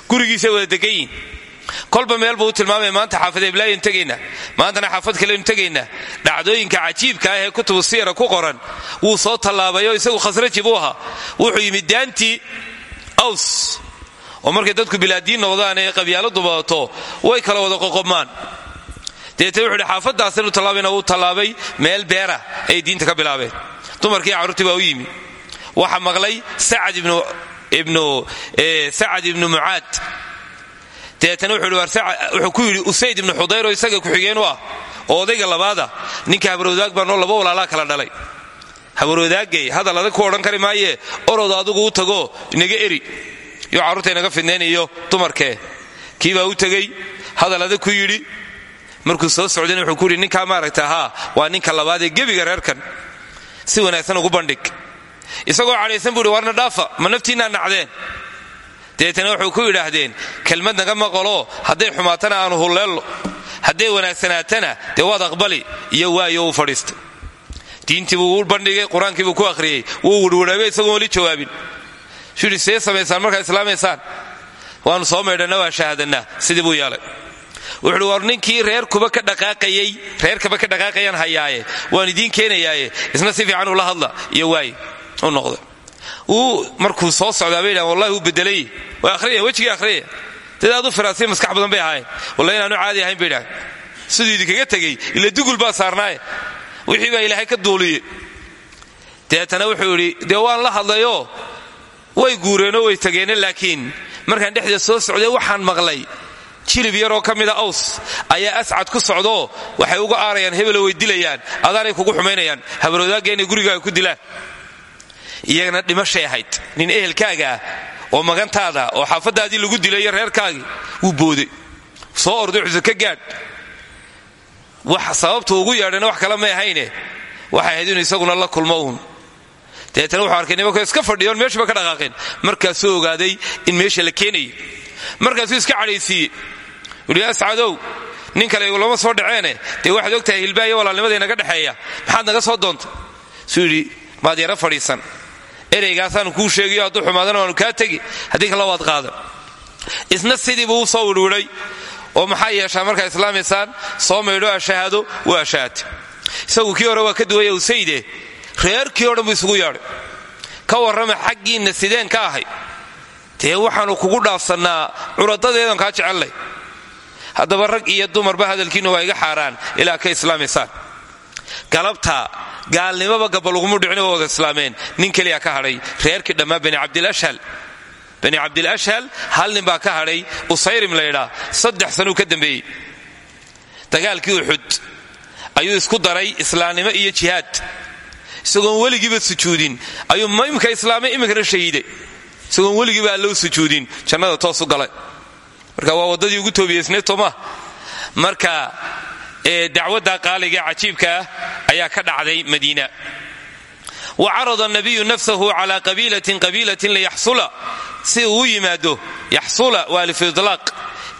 Gurigiisa wada degan kolba meel buu u tilmaamaya maanta xaafad eblaayan tegaynaa maantana xaafad kalenu tegaynaa dhacdooyinka cajiibka ah ee kutubu siyara ku qoran wuu soo tallaabayo isagu khasraji buu ahaa. Wuxuu yimid daantii aws oo markay dadku bilaadiin noqdaan ee qabyaaladu badato way kala wada qoqobmaan. Deetna wuxu hi xaafadaasinu tallaabayna wuu tallaabay meel beera ay diinta ka bilaabeen. Dumarkii carruurtii baa u yimi. Waxa maqlay sacad ibnu mucaad. Deetana wuxuu ku yidhi usayd ibnu xudayro isaga ku-xigeen u ah oo odayga labaada ninka habarwadaag baa noo laba walaalaa kala dhalay. Habarwadaagay hadal adag ku odhan kari maaye orod adigu u tago inaga eri iyo carruurta inaga fidnaynayo dumarkee. Kii baa u tegey hadal adag ku yidhi. Markuu soo socdayna wuxuu ku yidhi ninkaa maaragta haa waa ninka labaad ee gebiga reerkan. Si wanaagsan ugu bandhig. Isagoo cadhaysan buu hi warna dhaafa ma naftiinaa nacdeen dabeetana wuxuu ku yidhaahdeen kelmad naga maqolo hadday xumaatana aanu hulleello hadday wanaagsanaatana dee waad aqbali iyo waayo uu fadhiistay. Diintii buu u bandhigay qur'aankii buu ku akhriyey wuu wirwidhaabay isagoon weli jawaabin suu yidhi see samaysaan markaa islaamaysaan waannu soo maydhanna waa shahaadannaa. Sidii buu yeelay wuxuuhi war ninkii reerkuba ka dhaqaaqayey reerkaba ka dhaqaaqayaan hayaaye. Waan idiin keenayaaye. Isna si fiican ula hadla. Iyo waaye u noqda uu markuu soo socdaa bay wallahi wuu bedelay waa ahriyaya wejigii ahriyaya dad aad maskax badan bay ahaayeen. Wallahi inaanu caadi ahayn bay dhahan siduu idinkaga tegey ila dugul baa saarnaaye. Wixii baa ilaahay ka duuliye deetana wuxuu idhi dee la hadlayoo way guureenoo way tegeene laakiin markaan dhexdeed soo socday waxaan maqlay. Jilib yaroo ka mida aws ayaa ascad ku socdoo waxay uga aarayaan hebelo way dilayaan. Adaanay kugu xumaynayaan. Habarwadaagga inay gurigaaga ku dilaan. Iyagana dhimashay nin ehelkaaga oo magantaada oo xaafadaadii lagu dilayo reerkaagii wuu booday. Soo orday xusa ka gaadh. Wax sababtu ugu yeedhayna wax kale may ahayne. Waxay ahayd isaguna la kulmo dabeetana wuxuu arkay nimanko iska fadhiyoon meeshiiba ka dhaqaaqeen markaasuu ogaaday in meesha la keenayo markaasuu iska cadhaysiiyey. Wuhi ascadow nin kale igulama soo dhaceene. Dee waxaad og tahay hilbaaya walaalnimada inaga dhexeeya. Maxaad naga soo doontay? Suu yidhi maad yaro fadhiisan. Ereygaasaan kuu sheegayo hadduu xumaadana waanu kaa tegi. Haddii kale waad qaadan. Isna sidiibuu u soo wirwidhay oo maxaa yeeshaa markaa islaamaysaan soo maydho ashahaado waa ashahaate isagu hore waa ka duwaya usayde reerkii o dhan buu isugu yeedhay ka warrama xaggiinna sideen ka ahay. Dee waxaanu kugu dhaafsannaa curadadeedan kaa jecellay. Haddaba rag iyo dumarba hadalkiinna waa iga xaaraan ilaa ka islaamaysaan. Galabta gaalnimaba gaba laguma dhicin waa wada islaameen. Nin keliya ka hadhay reerkii dhammaa bani cabdilashhal bani cabdilashhal hal nin baa ka hadhay usayrim laydhaa saddex sanuu ka dambeeyey. Dagaalkii uxud ayuu isku daray islaamnimo iyo jihaad isagoon weligiiba sujuudin. Ayuu imika islaamay iminkana shahiiday isagoon weligiiba allou sujuudin. Jannada toosu galay. Marka waa waddadii ugu toobiyeysneetoma marka dacwadda qaaliga cajiibka ah ayaa ka dhacday madiina. Wa carada nabiyu nafsahu cala qabiilatin qabiilatin liyaxsula si uu u yimaado yaxsula waa lifidlaaq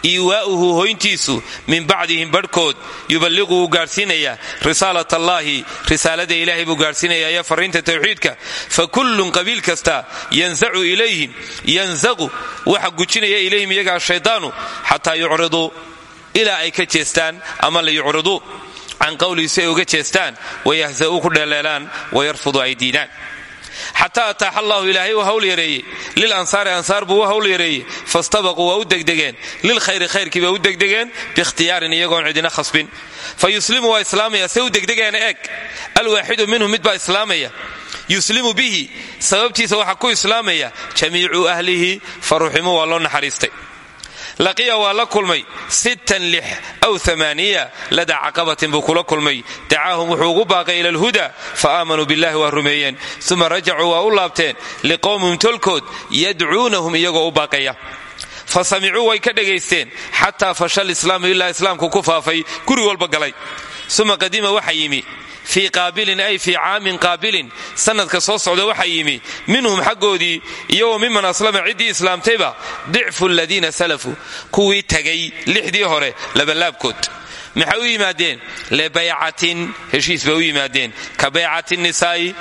iiwaa'uhu hoyntiisu min bacdihim barhkood yuballiqu wuu gaadhsiinayaa. Risaalat allaahi risaalada ilaahay buu gaadhsiinayaa iyo farriinta tawxiidka. Fa kullun qabiil kasta yansacu ilayhim yansaqu waxa gujinaya ilayhim iyaga ashaydaanu xataa yucriduu ilaa ay ka jeestaan ama la yucriduu can qowlihi si ay uga jeestaan wayahza'uu ku dheeleelaan wayarfudu ay diidaan xataa ataaxa allahu ilaahay u hawl yareeyey. Lil ansaari ansaar buu u hawl yareeyey. Fastabaquu waa u degdegeen. Lil khayri khayrkii bay u degdegeen. Biikhtiyaarin iyagoon cidina khasbin. Fa yuslimu waa islaamaya. Se u degdegaana eeg. Alwaaxidu minhum mid baa islaamaya. Yuslimu bihi. Sababtiisa waxaa ku islaamaya. Jamiicu ahlihi fa ruximu waa loo naxariistay laqiya waa la kulmay aw ladaa caqabatin buu kula kulmay. Dacaahum wuxuu ugu baaqay ila alhuda fa aamanuu billahi waa rumeeyeen. Uma rajacuu waa u laabteen liqowmihim tolkood yadcuunahum iyagoo u baaqaya. Fa samicuu way ka dhegaysteen xataa fasha lislaamu ilaa islaamku ku faafay guri walba galay uma qadima waxa yimi fii qaabilin ay fii caamin qaabilin. Sanadka soo socda waxaa yimi minhum xaggoodii iyagoo miman aslama ciddii islaamtayba dicfu ladiina salafuu kuwii tagay lixdii hore labalaabkood maxay u yimaadeen? Libaycatin heshiis bay u yimaadeen. Ka baycati nisaa'i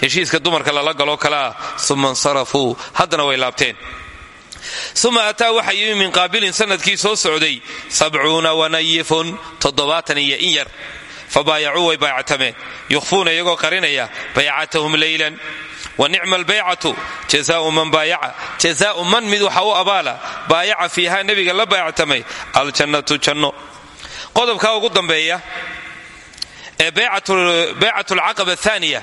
heshiiska dumarka lala galoo kale ah uma insarafuu haddana way laabteen uma ataa waxa yimi min qaabilin sannadkii soo socday sabcuuna wanayifun toddobaatan iyo in yar. Fabaayacuu way baayactameen yukhfuuna iyagoo qarinaya baycatahum leylan wa nicma albaycatu jazaau man baayaca. Jazaau man mid waxa u abaala baayaca fiiha nebiga la baayactamay aljannatu janno. Qodobkaa ugu dambeeya ee baycat alcaqaba athaniya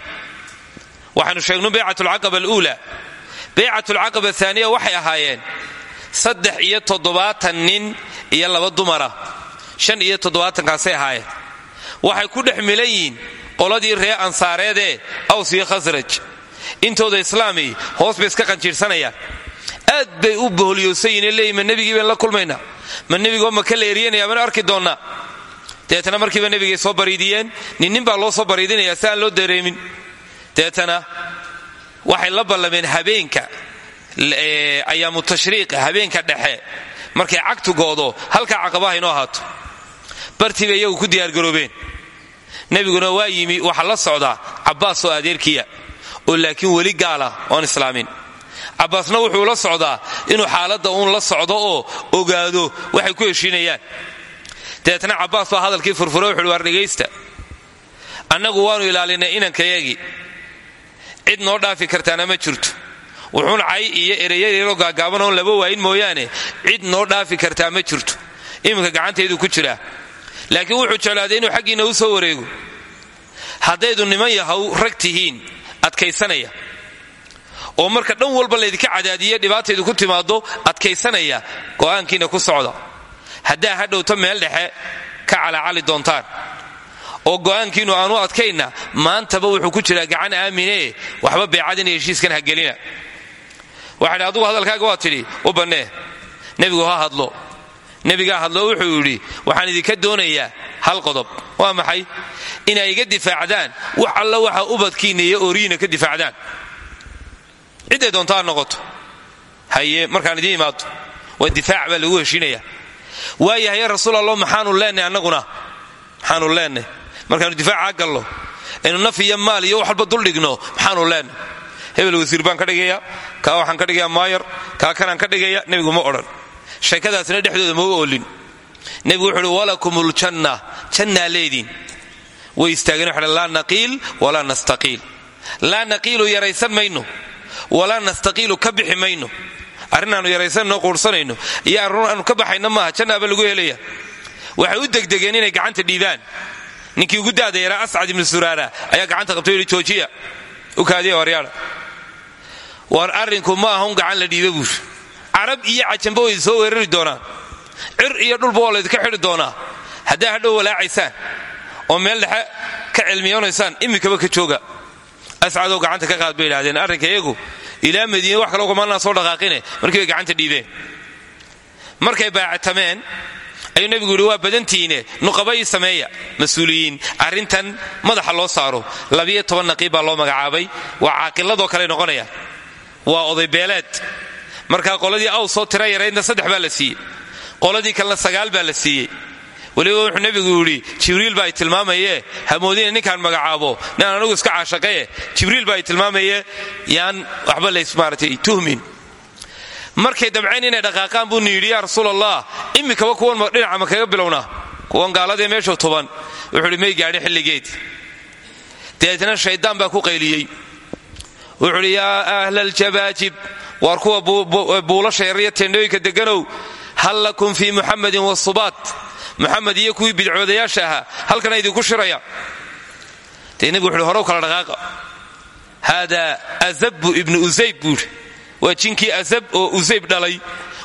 waxaanu sheegnu baycat alcaqaba aluula baycat alcaqaba athaniya waxay ahaayeen saddex iyo toddobaatan nin iyo laba dumara. Shan iyo toddobaatankaasay ahaayeen. Waxay ku dhex milan yihiin qoladii reer ansaareedee aws iyo khasraj. Intooda islaami hoos bay iska qanjiirsanayaan aad bay u boholyoosayiine leeyihiin ma nebigii bayn la kulmaynaa ma nebigoo maka la eryanaya mana arki doonnaa deetana markiiba nebigay soo bariidiyeen ninnin baa loo soo bariidinaya si aan loo dareemin. Deetana waxay la ballameen habeenka ayaamu tashriiqa habeenka dhexe. Markay cagtu go'do halkaa caqabaha inoo ahaato bartii bay iyagu ku diyaargaroobeen nebiguna waa yimi waxaa la socdaa cabbaas oo adeerkiya oo laakiin weli gaala oon islaamin. Cabbaasna wuxuu la socdaa inuu xaaladda uun la socdo oo ogaado waxay ku heshiinayaan. Dabeetna cabbaas baa hadalkii furfuro wuxuuhi waar dhegaysta annagu waannu ilaalinay inankayagii cid noo dhaafi kartaana ma jirto. Wuxuun cay iyo ereyayaroo gaagaaban oon laba waayin mooyaane cid noo dhaafi kartaa ma jirto. Iminka gacantaydu ku jiraa. Laakiin wuxuu jeclaaday inuu xaggiinna u soo wareego. Haddaydu niman yahow rag tihiin adkaysanaya. Oo marka dhan walba laydinka cadaadiye dhibaataydu ku timaado adkaysanaya go'aankiina ku socda. Haddaa hadhowto meel dhexe ka calacali doontaan oo go'aankiinu aanu adkayna maantaba wuxuu ku jiraa gacan aaminee waxba beecadina heshiiskan hagelina waxaydhi adugu hadalkaaga waa tidhi u bannee nebigu ha hadlo. Nebigaa hadlo wuxuu yidhi waxaan idinka doonayaa hal qodob. Waa maxay? Inay iga difaacdaan wax alla waxa ubadkiinna iyo ka difaacdaan. Cidday doonto ha noqoto. Haye markaan idiin imaado waa difaac baa lagu heshiinaya waayahaye rasuul allo maxaanu leenahy annaguna? Maxaanu leenahy markaanu difaacaa gallo aynu naf iyo maal iyo wax walba duldhigno maxaanu leenahy hebel wasiir baan ka dhigaya kaa waxaan ka dhigaya maayar kaa kanaan ka dhigaya nebigu ma odhan. Sheekadaasina dhexdooda ma u oolin. Nebigu wuxuu uhi walakum ljanna jannaa leediin. Way istaageen waxu laa naqiil walaa nastaqiil. Laa naqiilu yaraysan mayno walaa nastaqiilu ka bixi mayno. Arrin aanu yaraysanno quursanayno iyo arrin aanu ka baxayno maaha jannaaba lagu helaya waxay u degdegeen inay gacanta dhiibaan ninkii ugu daada yaraa ascad ibnu suraara ayaa gacanta qabto yidhi joojiya u kaadiya waryaadha war arrinku ma aha un gacan la dhiiba buur carab iyo cajamba way soo weerari doonaan. Cir iyo dhulba waa laydinka xidhi doonaa. Haddaa hadhow walaacaysaan oo meel dhexe ka cilmiyoonaysaan imikaba ka jooga. Ascadow gacanta ka qaad bay idhahdeen arrinka iyagu ilaa madiine wax kaloo kumaanaa soo dhaqaaqine. Markii bay gacanta dhiibeen. Markay baacatameen ayuu nebigu yidhi waa badantiine nuqaba ii sameeya. Mas'uuliyiin arrintan madaxa loo saaro labiyo toban naqiib baa loo magacaabay waa caaqiladoo kale noqonaya waa odaybeeleed markaa qoladii aw soo tira yaraydna saddex baa la siiyey qoladii kalena sagaal baa la siiyey. Weliba wuxuu nebigu yidhi jibriil baa y tilmaamaye hamoodina ninkaan magacaabo ninaan anigu iska caashaqaye jibriil baa y tilmaamaye yaan waxba lays maaratay tuhmin markay damcayn inay dhaqaaqaan buu ni yidhi yaa rasuul allah imikaba kuwan dhinaca ma kaga bilownaa kuwan gaaladee meesha tuban. Wuxuu idhi may gaadhi xilligeed dabeetna shayddaan baa ku qayliyey. Wuxuu idhi yaa ahla aljabaajib waar kuwa buulasha yarya teendhooyinka deganow hal lakum fii muxamadin wasubaat muxamed iyo kuwii bidcoodayaasha ahaa halkana idinku shiraya. Dee nebigu wuxuuhi horow kala dhaqaaqa. Haadaa azabu ibnu usayb buuhi waa jinkii azab oo usayb dhalay.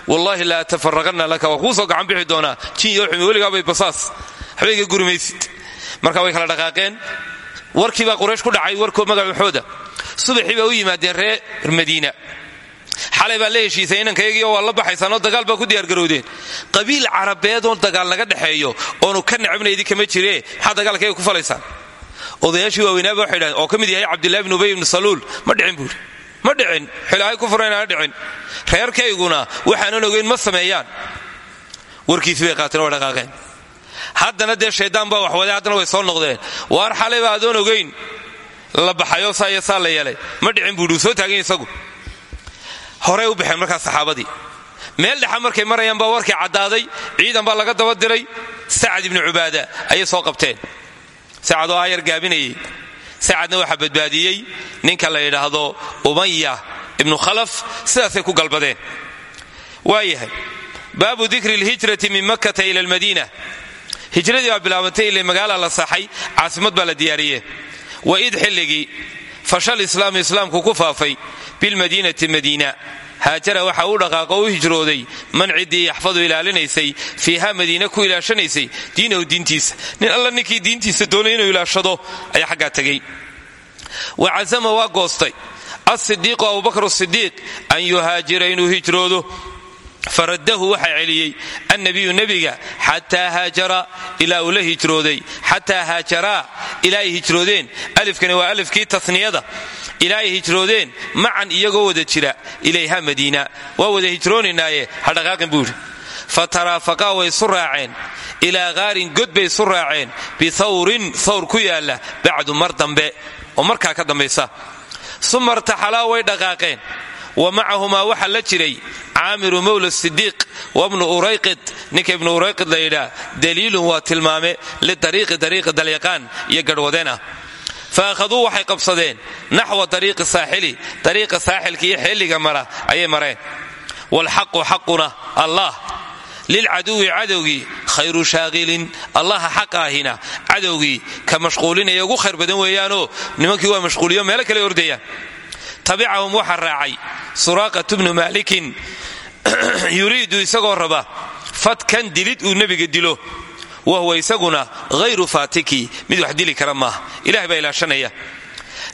Wallaahi la atafaraqanna laka waa kuu soo gacan bixi doonaa. Jin iyo xumi weligaabay basaas. Waxba iga gurimaysid marka way kala dhaqaaqeen. Warkii quraysh ku dhacay warkoo magaxooda subaxii baa u yimaadeen reer madiina. Xalay baa la heshiisay inankayagiio waa la baxaysaanoo dagaal baa ku diyaargarowdeen qabiil carabeedoo dagaal naga dhexeeyo oonu ka necbna idinkama jire maxaa dagaalkayga ku falaysaan? Odayaashii waaweynaaba waxay dhahdeen oo ka yahay cabdillahi bn ubay ibnu saluul ma dhicin buuri ma dhicin xilaahay ku furaynaana dhicin. Reerkayguna waxaanan ogeyn ma sameeyaan. Warkiisi bay qaateen oo dhaqaaqeen. Haddana dee shaydaan baa waxwaday haddana way soo noqdeen. Waar xalayba adoon ogeyn la baxayo saa iyo saa la yeelay. Ma dhicin buuhi uu soo taagan isagu. Horey u baxeen markaa saxaabadii. Meel dhexa markay marayaan baa warkii caddaaday ciidan baa laga daba diray sacad ibnu cubaada ayay soo qabteen. Sacad oo aayar gaabinayay sacadna waxaa badbaadiyey ninka la yidhaahdo umaya ibnu khalaf sidaasay ku galbadeen. Waayahay baabu dikri lhijrati min makkata ila almadiina. Hijradii baa bilaabantay ile magaala la saxay caasimad baa la diyaariyee wa id xilligii fashal islaamu islaamku ku faafay bilmadiinati madiina haajara waxa u dhaqaaqo u hijrooday. Man ciddii yaxfadu ilaalinaysay fiiha madiina ku ilaashanaysay diinahu diintiisa. Nin alla ninkii diintiisa doonay inuu ilaashado ayaa xaggaa tegey. Wa casama waa goostay. Asidiiqu abubakr sidiiq an yuhaajira inuu hijroodo faradahu waxaa celiyey annabiyu nebiga xataa haajara ilaa uu la hijrooday xataa haajaraa ilaa ay hijroodeen. Alifkani waa alifkii tasniyada. Ilaa ay hijroodeen macan iyagoo wada jira ilayha madiina. Waa wada hijroonaynaaye ha dhaqaaqin buu yidhi. Fa taraafaqaa way isu raaceen ilaa qaarin god bay isu raaceen bithawrin thawr ku yaalla bacdu mar dambe. Oo markaa ka dambaysa. Suma way dhaqaaqeen wa macahumaa waxaa la jiray caamiru mowla sidiiq wabnu urayqid ninka ibnu urayqid la yidhaa daliilun waa tilmaame lidariiqi dariiqi dalyaqaan iyo garhwadeen ah fa akhaduu waxay qabsadeen naxwa dariiqi saaxili dariiqa saaxilka iyo xilliga mara ayay mareen. Waalxaqu xaquna allah. Lilcaduwi cadowgii khayru shaaqilin allaha xaqa ahina. Cadowgii ka mashquulinaya ugu khayr badan weeyaanoo. Nimankii tabicahum waxaa raacay. Suraaqatu bnu maalikin yuriidu isagoo raba fadkan dilid uu nebiga dilo wa huwa isaguna hayru faatiki. Mid wax dili kara maaha. Ilahay baa ilaashanaya.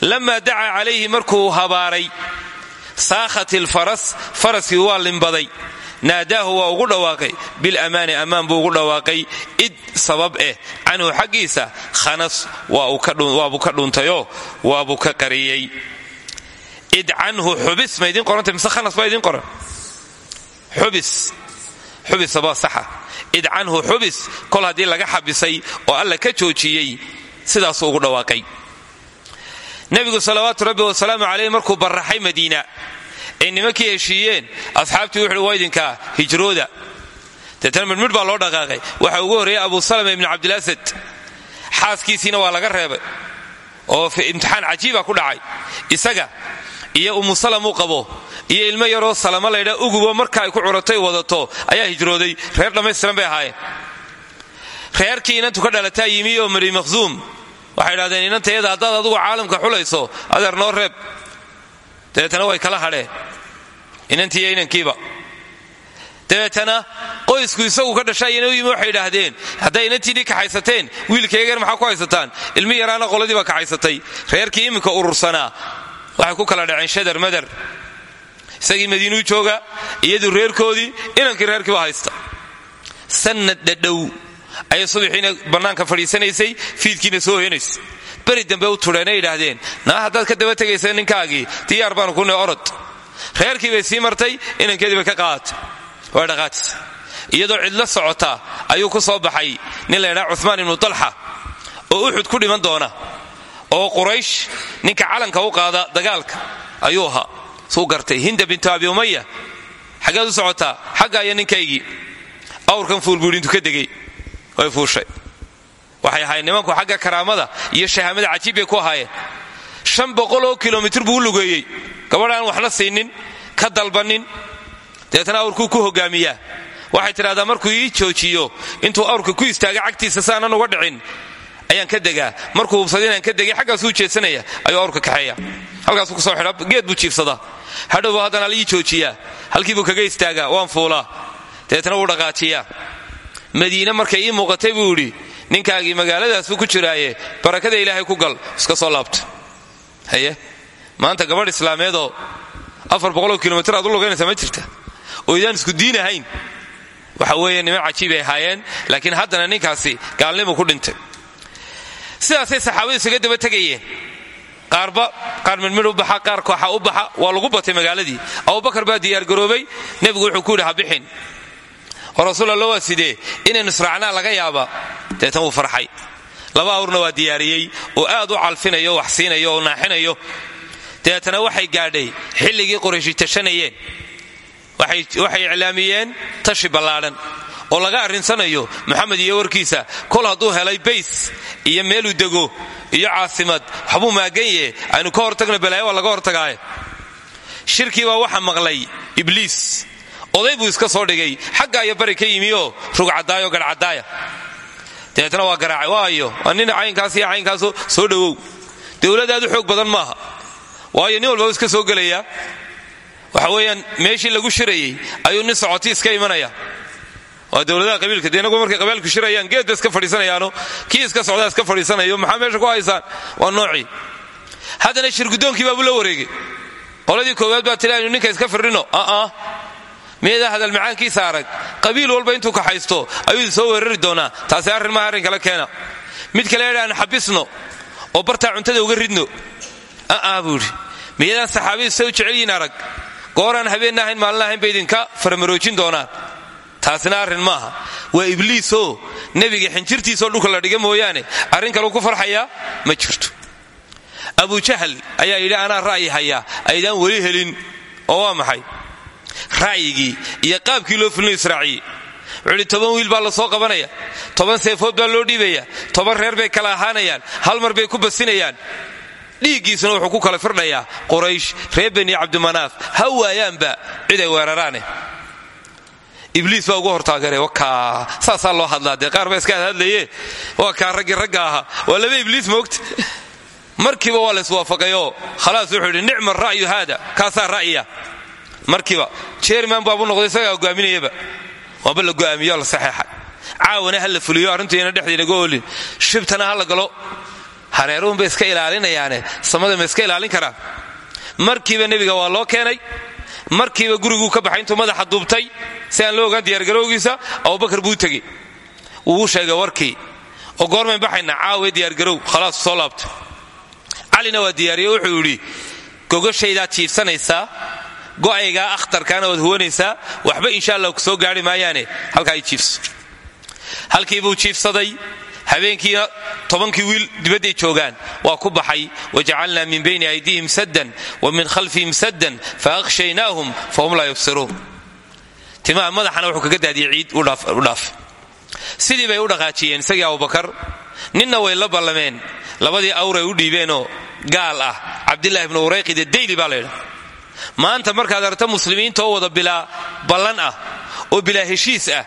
Lamaa dacaa calayhi markuu habaaray saakhat ilfaras faraskii waa limbaday. Naadaahu waa ugu dhawaaqay. Bilamaani ammaan buu ugu dhawaaqay. Id sabab eh canhu xaggiisa khanas waabuu ka dhuuntayoo waabuu ka qariyey id canhu xubis ma idin qoranta mise khanas baa idin qoran? Xubis xubisabaa saxa. Id canhu xubis kol haddii laga xabisay oo alla ka joojiyey sidaasuu ugu dhawaaqay. Nebigu salawaatu rabbi wasalaamu caleyh markuu barraxay madiina ay nimankii heshiiyeen asxaabtii wuxuuhi waa hijrooda. Deetana midhmidh baa loo dhaqaaqay. Waxa ugu horreeyey abu salama ibnu cabdilasad xaaskiisiina waa laga reebay oo imtixaan cajiiba ku dhacay. Isaga iyo umu salam uu qabo iyo ilmo yaroo salama laydhaa ugubo marka ay ku curatay wadato ayaa hijrooday reer dhammaystiran bay ahaayeen. Reerkii inantu ka dhalataa yimi oo mari makhsuum waxay idhahdeen inantayada haddaad adugu caalamka xulayso adeer noo reeb. Dabeetana way kala hadheen. Inantiiyo inankiiba. Dabeetana qoysku isagu ka dhasha ayana u yimi waxay idhaahdeen hadday inantiinii kaxaysateen wiilkaygan maxaa ku haysataan? Ilmi yaraana qoladii baa kaxaysatay reerkii iminka urursanaa waxay ku kala dhaceen shadar madar. Isagii madiinuu jooga iyadu reerkoodii inankii reerkiiba haysta. Sanad dhadhow ayay subaxiina bannaanka fadhiisanaysay fiidkiina soo hoyanaysa beri dambe u tudheenay idhaahdeen naa haddaad ka daba tegaysa ninkaagii diyaar baanu ku ne orod. Reerkii bay sii martay inankeedii ka qaadatay waa dhaqaatis iyadoo cidlo socota ayuu ku soo baxay nin la ydhaha cumaan ibnu talxa oo uxud ku dhiman doona oo quraysh ninka calanka u qaada dagaalka. Ayuu ahaa suu gartay hinda bintu abi umaya xaggeed u socotaa xagga iyo ninkaygii. Awrkan fuul buuhi intuu ka degay. Way fuushay. Waxay ahaayeen nimanku xagga karaamada iyo shahaamada cajiib bay ku ahaayeen. Shan boqol oo kilomitir buu u lugeeyey. Gabadh aan waxna siinin ka dalbannin dabeetana awrkuu ku hogaamiyaa. Waxay tidhahdaa markuu ii joojiyo intuu awrka ku istaaga cagtiisa saanan uga dhicin ayaan ka degaa markuu hubsada inaan ka degay xaggaasuu jeedsanaya. Ayuu awrka kaxeeya. Halkaasuu ku soo xidha. Geed buu jiifsadaa hadhowba haddana la ii joojiyaa. Halkiibuu kaga istaagaa. Waan fuulaa. Dabeetana wuu dhaqaajiyaa. Madiine markay ii muuqatay buu idhi ninkaagii magaaladaasuu ku jiraaye. Barakada ilaahay ku gal. Iska soo laabta haye? Maanta gabadh islaameedoo afar boqoloo kilomitr aad u lugaynaysaa ma jirta. Oo idaan isku diin waxa weeye niman cajiibay ahaayeen laakiin haddana ninkaasi gaalnimu ku dhintay sidaasay saxaabadu isaga daba tegayeen. Qaarba qaar midmid u baxa qaar kooxa u baxa waa lagu batay magaaladii. Abubakar baa diyaargaroobay nebigu wuxuu ku yidhi ha bixin. Oo rasuul alla waa sidee? Inaynu israacnaa laga yaaba deetan wuu farxay. Laba awrna waa diyaariyey oo aad u calfinayo wax siinayo oo naaxinayo. Dabeetana waxay gaadhay xilligii qorayshi tashanayeen. Waxay iclaamiyeen tashi ballaadhan oo laga arrinsanayo moxamed iyo warkiisa kol hadduu helay bays iyo meeluu dego iyo caasimad waxbuu maaganye aynu ka hortagna balaayo waa laga hortagaaye. Shirkii baa waxa maqlay ibliis. Oday buu iska soo dhigay. Xagga iyo bari ka yimi oo rugcadaayo garhcadaaya dabeetna waa garaacay. Waayo waa nin caynkaas iyo caynkaaso soo dhowow dowladaadu xoog badan maaha. Waayo nin walbaba iska soo gelayaa. Waxa weeyaan meeshii lagu shirayey ayuu nin socoti iska imanaya waa dowladaha qabiilka dee inagu markay qabiilku shirayaan geed iska fadhiisanayaano kii iska iska fadhiisanayo maxaa ku haysaan? Waa noocii haddana shirgudoonkii baabuu la wareegay. Qoladii koowaad baa tiri aynu ninka iska firdhino aa miyadaa hadal macaankiisa arag? Qabiil walba intuu kaxaysto ayuu soo weerari doonaa. Taasi arrin maha arrin kale keena. Mid kale aan xabisno oo bartaa cuntada uga ridno. Aa buu idhi miyadaan saxaabadu say u arag? Gooraan habeenna ahayn maalin ahayn bay idinka faramaroojin doonaan taasina arrin maaha. Waa ibliisoo nebiga xinjirtiisoo dhulka la dhiga mooyaane. Arrin kaleu ku farxayaa ma jirto. Abujahal ayaa yidhi anaa ra'yi hayaa aydaan weli helin. Oo waa maxay? Ra'yigii iyo qaabkii loo fulinayo israaciye wuxuu idhi toban wiil baa la soo qabanaya. Toban seefood baa loo dhiibaya. Toban reer bay kala ahaanayaan. Hal mar bay ku basinayaan. Dhiiggiisuna wuxuu ku kala firdhayaa quraysh reer beni cabdimanaaf ha waayaanba cid ay weeraraane ibliis baa ugu hortaagare wakaa saasaa loo hadlaa dee qaar baa iska hadhadlaye waa kaa raggii waa laba ibliis moogta markiiba waa la iswaafaqayoo khalaas wuxuu yidhi nicma ra'yu haada. Kaasaa ra'yiya markiiba jerman baabuu noqday isagaa hogaaminayaba. Waaba la go'aamiyo la saxeexa caawana ha la fuliyo arrintuina dhexdiinaga oolin shibtana ha galo. Hareeruhun bay iska ilaalinayaane. Samada ma iska ilaalin karaan. Markiiba nebiga waa loo keenay markiiba guriguu ka baxay intuu madaxa duubtay si aan loo ogaan diyaargarowgiisa abubakar buu tegey. Wuu sheegay warkii oo goormayn baxayna caawe diyaargarow khalaas soo laabtay calina waa diyaariye wuxuu yidhi gogashaydaad jiifsanaysaa go'aygaa akhtarkaana waad huwanaysaa waxba insha allah ku soo gaari maayaane halkaa i jiifso. Halkii buu jiifsaday habeenkiina tobankii wiil dibadday joogaan waa ku baxay wajacalnaa min bayni aydihim saddan wa min khalfihim saddan faaqshaynaahum fahum laa yubsiruun. Timaha madaxana wuxuu kaga daadiyey ciid u dhaaf sidii bay u dhaqaajiyeen isagii abubakar ninna way la ballameen labadii awray u dhiibeenoo gaal ah cabdillahi ibnu urayqide dayli baa laydha maanta markaad aragto muslimiinta oo wada bilaa ballan ah oo bilaa heshiis ah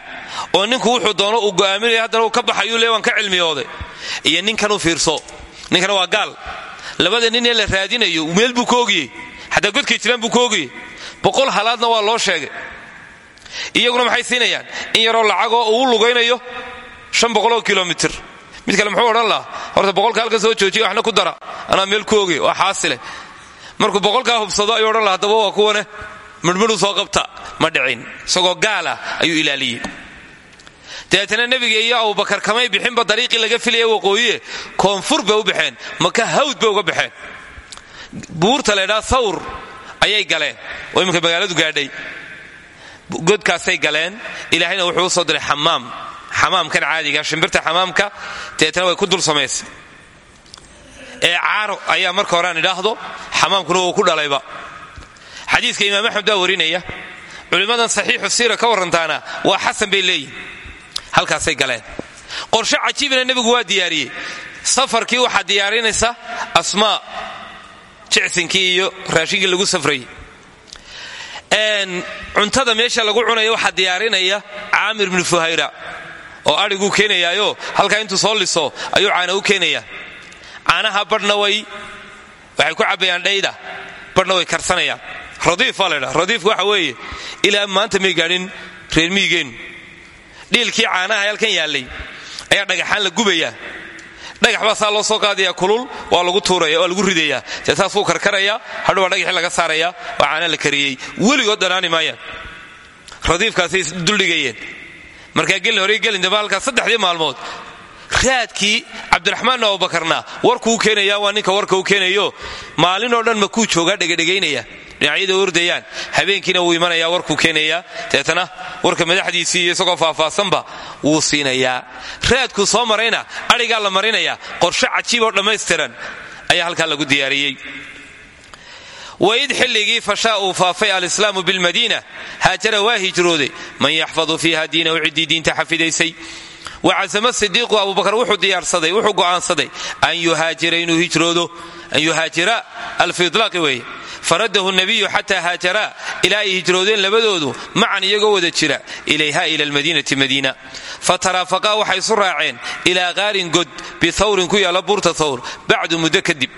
oo ninku wuxuu doono uu go'aaminayo haddana uu ka baxayuu le ka cilmiyooday. Iyo ninkan u fiirso. Ninkana waa gaal. Labada nin ee la raadinayo meel buu ka ogiyey. Xataa jiraan buu ka boqol halaadna waa loo sheegay. Iyaguna maxay siinayaan? In yaroo lacagoo uu lugaynayo shan boqoloo kilomitir. Mid kale muxuu odhan lahaa horta boqolka halka soo joojiya waxna ku dara. Anaa meel ku waa xaasile markuu boqolkaa hubsado ayuu odhan laha haddaba waa kuwane midhmidhu soo qabta ma dhicin. Isagoo gaal ah ayuu ilaaliyey. Dabeetana nebiga iyo abubakar kamay bixinba dariiqii laga filaya waqooyiye koonfur bay u baxeen maka hawd bay uga baxeen. Buurta laydhaa thawr ayay galeen oo iminka magaaladu gaadhay. Godkaasay galeen ilaahayna wuxuu u soo diray xamaam. Xamaamkan caadiga shimbirta xamaamka dabeetana way ku dul samaysay. Ee caaro ayaa marka horeaan idhaahdo xamaamkuna wuu ku dhalayba xadiiska imaam axmed baa warinaya. Culimmadan saxiixu siira ka warrantaana waa xasan bay leeyihiin halkaasay galeen. Qorshe cajiibina nebigu waa diyaariyey. Safarkii waxaa diyaarinaysa asmaa jicsinkii iyo raashinkii lagu safrayey cuntada meesha lagu cunaya waxaa diyaarinaya caamir bnu fuhayra oo adhiguu keenayaayo. Halkaa intuu soo liso ayuu caana u keenayaa. Caanaha badhna way waxay ku cabbayaan dhayda badhna way karsanayaan radiif baa laydhaa waxa weeye ilaa maanta may gaadhin reer miigeennu dhiilkii caanaha halkan yaallay. Ayaa dhagaxaan la gubayaa. Dhagax baa saa loo soo qaadaya kulul waa lagu tuuraya waa lagu ridayaa dee saas wuu karkarayaa hadhow baa dhagaxii laga saaraya waa caana la kariyey. Weligood dhanaani maayaan. Radiifkaasay duldhigayeen. Markaa gelin hore gelin dambe halkaas saddexdii maalmood. Raadkii cabdiraxmaanna abubakarna warkuu keenaya waa ninka warka u keenayo. Maalinoo dhan makuu joogaa dhegadhegaynaya dhinacyada ordayaan habeenkiina wuu imanaya warkuu keenayaa. Deetana warka madaxdiisii iyo isagoo faahfaahsanba wuu siinayaa. Raadkuu soo marayna adhigaa la marinaya qorshe cajiib oo dhammaystiran ayaa halkaa lagu diyaariyey. Waid xilligii fashaa uu faafay alislaamu bilmadiina haajara waa hijrooday. Man yaxfadu fiiha diinahu ciddii diinta xafidaysay. Wacasama sidiiqu abubakar wuxuu diyaarsaday wuxuu go'aansaday an yuhaajira inuu hijroodo. An yuhaajira alfiidlaaqi weeye faradahu nabiyu xataa haajaraa ilaa ay hijroodeen labadoodu macan iyagoo wada jira ilayha ila almadiinati madiina. Fataraafaqaa waxay isu raaceen ilaa qaarin god bithawrin ku yaalla buurta thawr bacdu muddo kadib.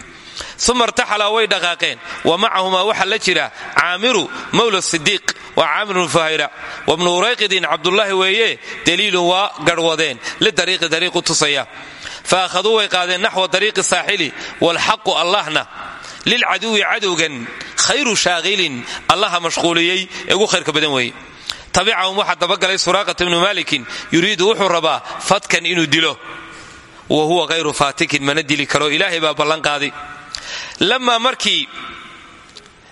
Uma irtaxalaa way dhaqaaqeen wa macahumaa waxaa la jira caamiru mawla sidiiq waa caamir fuhayra wabnu urayqidin cabdullaahi weeye daliilun waa garhwadeen lidariiqi dariiqu tusaya. Allahna lilcaduwi cadowgan khayru shaaqilin allaha mashquuliyey ee ugu khayrka badan weeye tabicahum waxaa dabagalay suraaqata bnu maalikin yuriidu wuxuu rabaa fatkan inuu dilo wa huwa hayru faatikin mana dili karo ilaahay baa ballan qaaday lamaa markii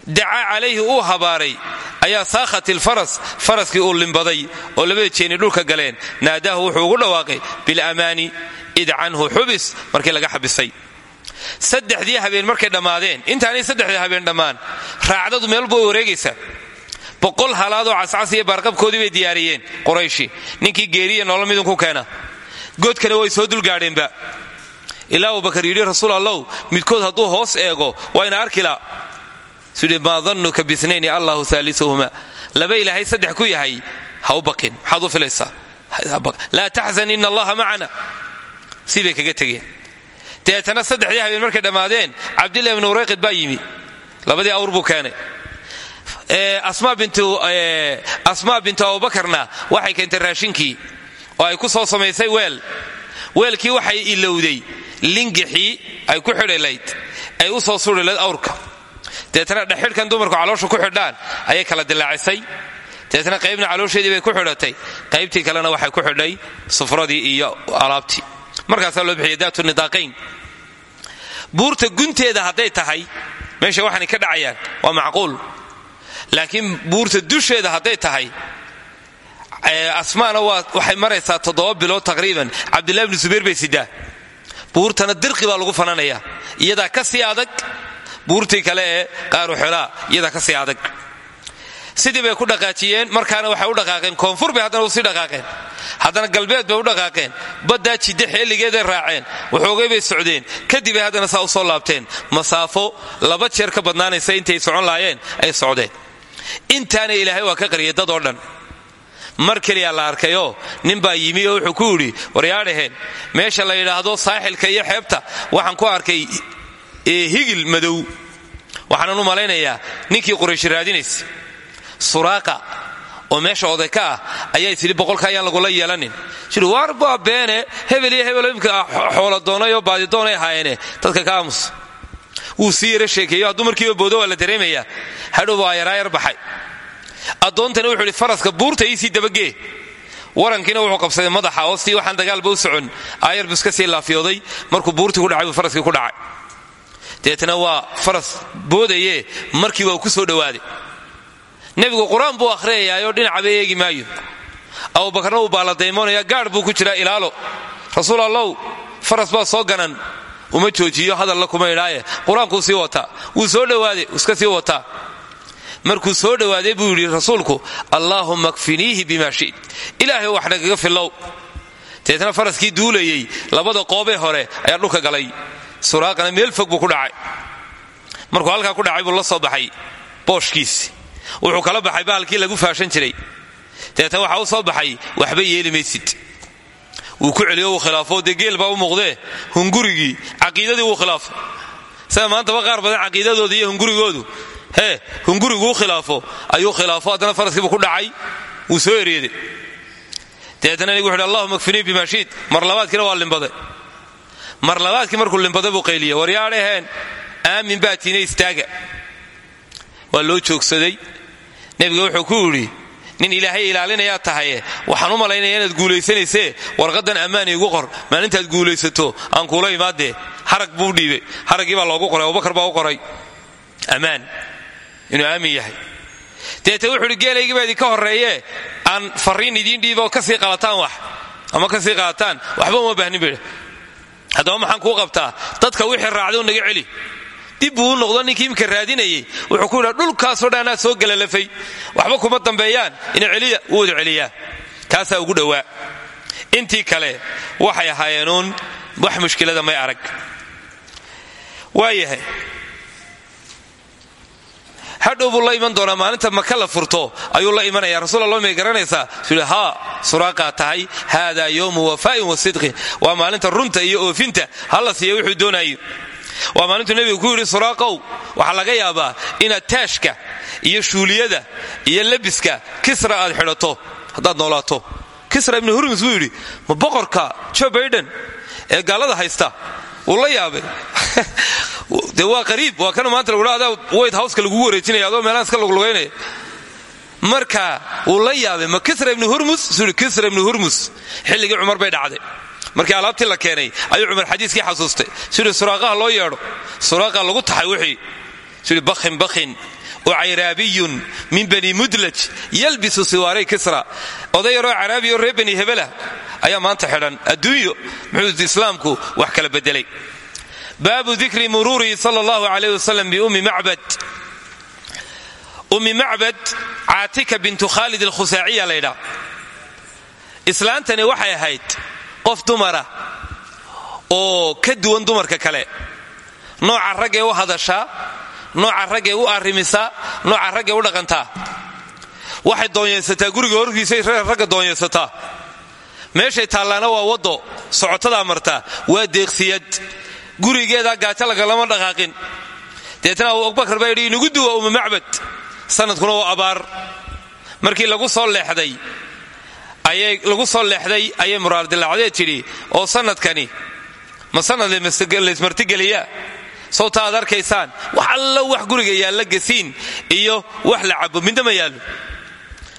dacaa calayhi uu habaaray ayaa saakhat ilfaras faraskii uu limbaday oo labada jeeni dhulka galeen naadaahu wuxuu ugu dhawaaqay bilamaani id canhu xubis markii laga xabisay saddexdii habeen markay dhammaadeen. Intaanay saddexdii habeen dhammaan. Raacdadu meelba way wareegaysaa boqol halaadoo cascas iyo baarqabkoodii bay diyaariyeen qorayshi ninkii geeriya nolol midunku keena. Goodkana way soo dulgaadheenba. Ilaa abubakar yidhi rasuul allow midkood hadduu hoos eego waa ina arkila suyidhi maa dannuka bisnayni allahu aalisuhuma laba ilaahay saddex ku yahay ha baqin. Maxaad u filaysaa? Laa taxzan ina allaha macana si bay kaga tegeen deetana saddexdii habeen markay dhammaadeen. Cabdillahi ibnu urayqid baa yimi. Labadii awr buu keenay. Asmaa bintu abubakarna waxay keentay raashinkii oo ay ku soo samaysay weel. Weelkii waxay ilowday. Lingixii ay ku xidhilayd ay u soo surilayd awrka deetana dhexidhkan dumarku caloosha ku xidhaan ayay kala dilaacisay deetna qaybna caloosheedii bay ku xidhatay. Qaybtii kalena waxay ku xidhay sufradii iyo alaabtii markaasaa loo bixiya daatu nidaaqayn. Buurta gunteeda hadday tahay meesha waxaanay ka dhacayaan waa macquul. Laakiin buurta dusheeda hadday tahay asmaana waxay maraysaa toddoba bilood taqriiban. Cabdillahi bnu subayr bay sidaa. Buurtana dirqi baa lagu fananayaa. Iyadaa ka sii adag buurtii kale ee qaaru xelaa iyadaa ka sii adag sidii bay ku dhaqaajiyeen markaana waxay u dhaqaaqeen. Koonfur bay haddana u sii dhaqaaqeen. Haddana galbeed bay u dhaqaaqeen. Baddaa jidde xeeligeeday raaceen. Waxoogay bay socdeen. Kadibay haddana saa u soo laabteen. Masaafo laba jeer ka badnaanaysa intay socon laayeen ay socdeen. Intaana ilaahay waa ka qariyay dad oo dhan. Mar keliyaa la arkayoo nin baa yimi oo wuxuu ku yidhi waryaadhaheen meesha la yidhaahdo saaxilka iyo xeebta waxaan ku arkay higil madow. Waxaanan u malaynayaa ninkii qurayshi raadinaysa suraaqa oo meesha oday ka ah ayaa tidhi boqolka ayaan lagula yeelanin. Jiri waar baa beene? Hebel iyo imka xoola doonay oo baadidoonay ahaayeene dadka ka aamus. Wuu sii yara sheekeeyo hadduu markiiba boodo waa la dareemayaa hadhow waa yaraayar baxay. Addoontana wuxuu faraska buurta iisii dabagee. Warankiina wuxuu qabsaday madaxa oo sii waxaan dagaalba u socon. Aayar buu iska sii laafyooday markuu buurtii ku dhacay buu ku dhacay. Deetana waa faras boodaye markii waa ku soo dhowaaday nebigu qur'aan buu akhriyayaayoo dhinacaba eegi maayo. Abubakarna wuu baaladaymoonaya gaadh buu ku jiraa ilaalo. Rasuul faras baa soo ganan uma joojiyo hadalla kuma idhaaye. Qur'aankuu sii wataa soo dhowaaday iska sii wataa markuu soo dhowaaday buu yidhi rasuulku allaahumma kfiniihi bima shit ilaahay wax nagaga fillow deetna faraskii duulayey labada qoobee hore ayaa dhulka galay. Suraaqana meel fog buu ku dhacay. Markuu halkaa ku dhacay buu la soo baxay booshkiisi wuxuu kala baxay bahalkii lagu faashan jiray. Deetna waxaa u soo baxay waxba yeeli maysid. Wuu ku celiyo wuu khilaafo. Dee geel baa u muuqdee? Hungurigii caqiidadii wuu khilaafo. Maantaba qaar badan caqiidadooda iyo hungurigoodu hee hunguriguu khilaafo. Ayuu khilaafo haddana faraskiibu ku dhacay wuu soo eryeeday deetna nigu wuxuhi allahuma kfinii bima shiid mar labaadkiina waa limbaday. Mar labaadkii markuu limbaday buu qayliya waryaadhaheen aamin baa tiina istaaga waa loo joogsaday? Nebiga wuxuu ku yidhi nin ilaahay ilaalinayaa tahaye waxaan u malaynaya inaad guulaysanaysee warqadan ammaan iigu qor. Maalintaad guulaysato aan kuula imaadee. Harag buu dhiibay. Haraggii baa loogu qoray abubakar baa u qoray. Ammaan. Inuu aamin yahay. Deete wuxuu idhi geelaygii baa idinka aan farriin idiin dhiibo ka sii qalataan wax. Ama ka sii qalataan. Waxba uma baahnin bidha haddaba maxaan kuu qabtaa? Dadka wixii raacday naga celi dib buu noqdo ninkii imika raadinayay wuxuu ku yidhaa dhulkaasoo dhan anaa soo galalafay. Waxba kuma dambeeyaan. Ina celiya wuu wada celiyaa. Kaasaa ugu dhowaa. Intii kale waxay ahaayeenuun wax mushkilada may arag. Waayahay. Hadhow buu la iman doonaa maalinta maka la furto? Ayuu la imanaya rasuul alla may garanaysaa. Suu haa tahay. Haadaa yowmu wafaa'in wa sidqin. Waa maalinta runta iyo oofinta. Hala siiya wuxuu doonayo waa maalintuu nebigu ku yidhi suraaqow waxaa laga yaabaa inaad taashka iyo shuuliyada iyo lebiska kisra aad xidhato haddaad noolaato. Kisra ibnu hurmus buu yidhi ma boqorka jo baiden ee gaalada haysta wuu la yaabay. De waa qariib waa kan maanta lagu adaa white houseka lagugu wareejinaya meelahan iska luglugaynaya marka wuu la yaabay ma kisra ibnu hurmus suu kisra ibnu hurmus xilligii cumar bay dhacday markii alaabtii la keenay ayuu cumar xadiiskii xasuustay. Suu suraaqaha loo yeedho. Suraaqa lagu taxay wixii. Suu bakhin bakhin. Ucayraabiyun min bani mudlaj. Yalbisu siwaaray kisra. Oday yaroo caraabiyo reer bani hebelah ayaa maanta xidhan. Adduunyo muxuu islaamku wax kala bedelay baabu dikri muruurihi sal allahu alayh wasalam biummi macbad. Ummi macbad caatika bintu khaalid alkhusaaciya laydhaa islaantani waxay ahayd qof dumara oo ka duwan dumarka kale. Nooca raggee u hadashaa nooca raggee u arrimisaa nooca raggee u dhaqantaa waxay doonyaysataa guriga horkiisay ragga doonyaysataa. Meeshay taallaana waa waddo socotadaa martaa waa deeqsiyad. Gurigeedaa gaajo lagalama dhaqaaqin. Deetna abubakar baa yidhi inugu duwa umma macbad sanadkuna waa abaar. Markii lagu soo leexday ayay lagu soo leexday ayay muraardilacdeed tidhi oo sanadkani ma sanad laysmartigeliyaa sawta aad arkaysaan wax alla wax guriga yaalla gasiin iyo wax la cabo midna ma yaallo.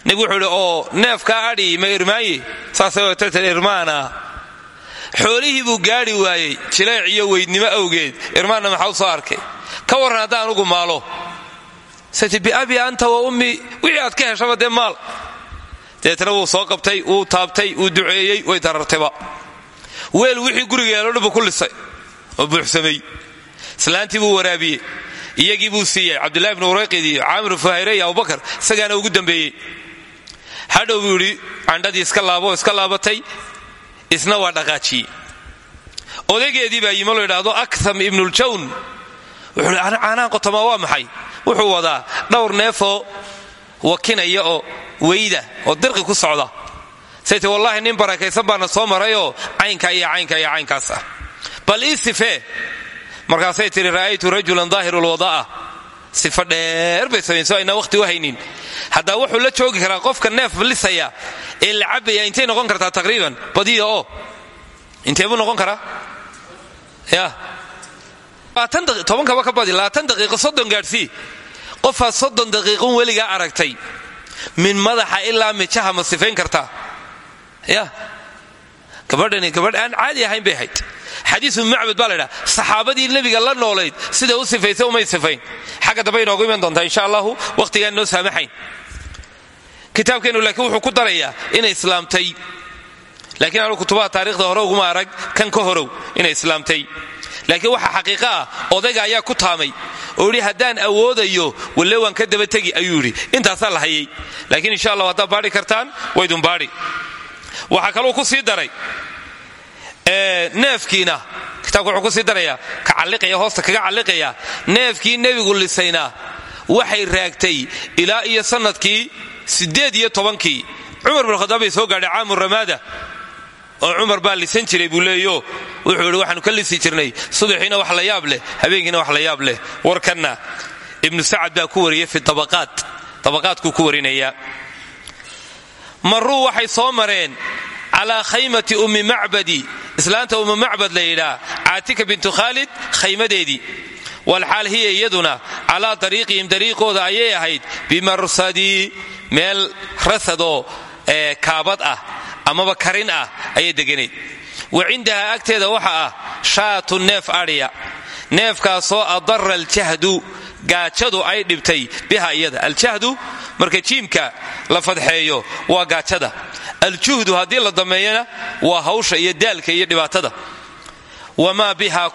Idhi oo neefkaa adhi ma irmaaye saasay irmaana xoolihii buu gaadhi waayey jileec iyo weydnimo awgeed irmaanna maxaa soo arkay? Ka warran haddaan anugu maalo. Sati biabi anta wa ummi wixii aad ka heshaba dee maal deetna wuu soo qabtay wuu taabtay wuu duceeyey way darartayba. Weel wixii guriga yaalo dhanbu ku lisay oo buuxsamay. Islaantii buu waraabiyey iyagii buu siiyey. Cabdullahi bnu urayqid iyo caamir fuhayre iyo abubakar isagaana ugu dambeeyey. Hadhow buu yidhi candhadii iska laabo iska laabatay isna waa dhaqaajiyey. Odaygeedii baa yimo lo idhaahdo akham ibnuljawn wuxuu hi qotoma waa maxay? Wuxuu wadaa dhowr neefoo wakinaya oo weyda oo dirqi ku socda. Sayte wallaahi nin barakaysan baana soo marayoo caynka iyo caynka iyo caynkaas ah. Bal ii sifee markaasay ra'aytu rajulan daahiru lwada'a sifa dheer bay samayso aynaa wakhti u haynin. Haddaa wuxuu la joogi karaa qofka neef lisaya ee la cabaya intay noqon kartaa taqriiban badiya oo. Intee buu noqon karaa? Ya tobankaba ka badi labaatan daqiiqo soddon gaadhsii qofaad soddon daqiiqon weligaa aragtay min madaxa ilaa mijaha ma sifayn kartaa? Ya. Gabadhani gabadh aan caadi ahayn bay ahayd. Xadiisu macbud baa la ydhaha saxaabadii nebiga la noolayd siday u sifaysay umay sifayn. Xagga dambe inoogu iman doontaa insha allahu wakhtigaan inoo saamaxayn. Kitaabkeennu laakiin wuxuu ku darayaa inay islaamtay. Laakiin anu kutubaha taarikhda hore uguma arag kan ka horow inay islaamtay laakiin waxa xaqiiqa ah odayga ayaa ku taamay. Oo yidhi haddaan awoodayo walle waan ka daba tegi ayuu yidhi. Intaasaa la hayay. Laakiin insha allah haddaad baadhi kartaan waydun baadhi. Waxaa kaluu ku sii daray neefkiina kitaabka wuxuu ku sii darayaa ka calliqaya hoosta kaga calliqaya neefkii nebigu lisayna waxay raagtay ilaa iyo sannadkii siddeed iyo tobankii. Cumar bin khadaab soo gaadhay caamu ramaada oo cumar baa lisan jiray buu leeyo. Wuxuu yidhi waxaanu ka lisi jirnay. Subaxiina wax la yaab leh. Habeenkiina wax la yaab leh. Warkanna ibnu sacad baa ku wariyay fi tabaqaat. Tabaqaadkuu ku warinaya. Maruu waxay soo mareen calaa khaymati ummi macbadi. Islaanta ummi macbad la yidhaa caatika bintu khaalid khaymadeedii. Walxaal hiya iyaduna calaa dariiqihim dariiqooda ayay ahayd. Bimarsadii meel rasadoo kaabad ah amaba karin ah ayay deganayd wa cindahaa agteeda waxa ah shaatu neef adhiya neefkaasoo adara aljahdu gaajadu ay dhibtay biha iyada. Aljahdu marka jiimka la fadxeeyo waa gaajada. Aljuhdu haddii la dameeyana waa hawsha iyo daalka iyo dhibaatada. Wamaa bihaa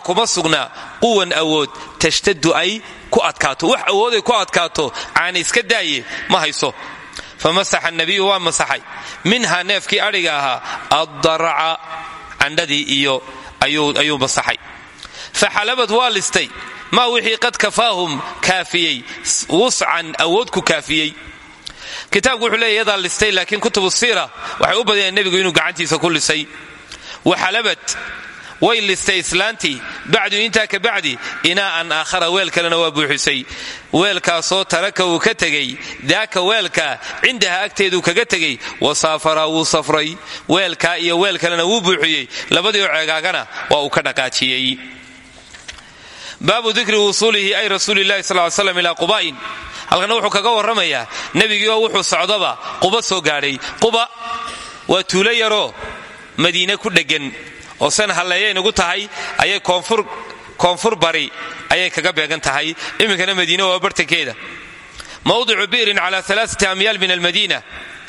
kuma sugna quwan awood. Tashtadu ay ku adkaato. Wax awooday ku adkaato caana iska daaye ma hayso famasaxa nabiyu waa masaxay minhaa neefkii adhiga ahaa addaraca candhadii iyo ayuu masaxay faxalabad waa listay maa wixii qad kafaahum kaafiyey wuscan awood ku kaafiyey kitaabku wuxuu leeya yadaa listay laakiin kutubu siira waxay u badayaan nebigu inuu gacantiisa ku lisay waxalabad way listay islaantii bacdu intaa ka bacdi inaa'an aakhara weel kalena waa buuxisay weelkaasoo taraka uu ka tegey daaka weelka cindaha agteeduu kaga tegey wasaafara wuu safray weelkaa iyo weel kalena wuu buuxiyey labadii oo ceegaagana waa uu ka dhaqaajiyey baabu dikri wusuulihi ay rasuulilahi sal slam ilaa quba'in halkana wuxuu kaga warramayaa nebigiioo wuxuu socdaba quba soo gaadhay quba waa tuulo yaroo madiine ku dheggan oo san halleeyay nagu tahay ayay koonfur bari ayay kaga beegan tahay iminkana madiine waa bartankeeda. Mawdicu bi'rin cala alaaati amyaal min almadiina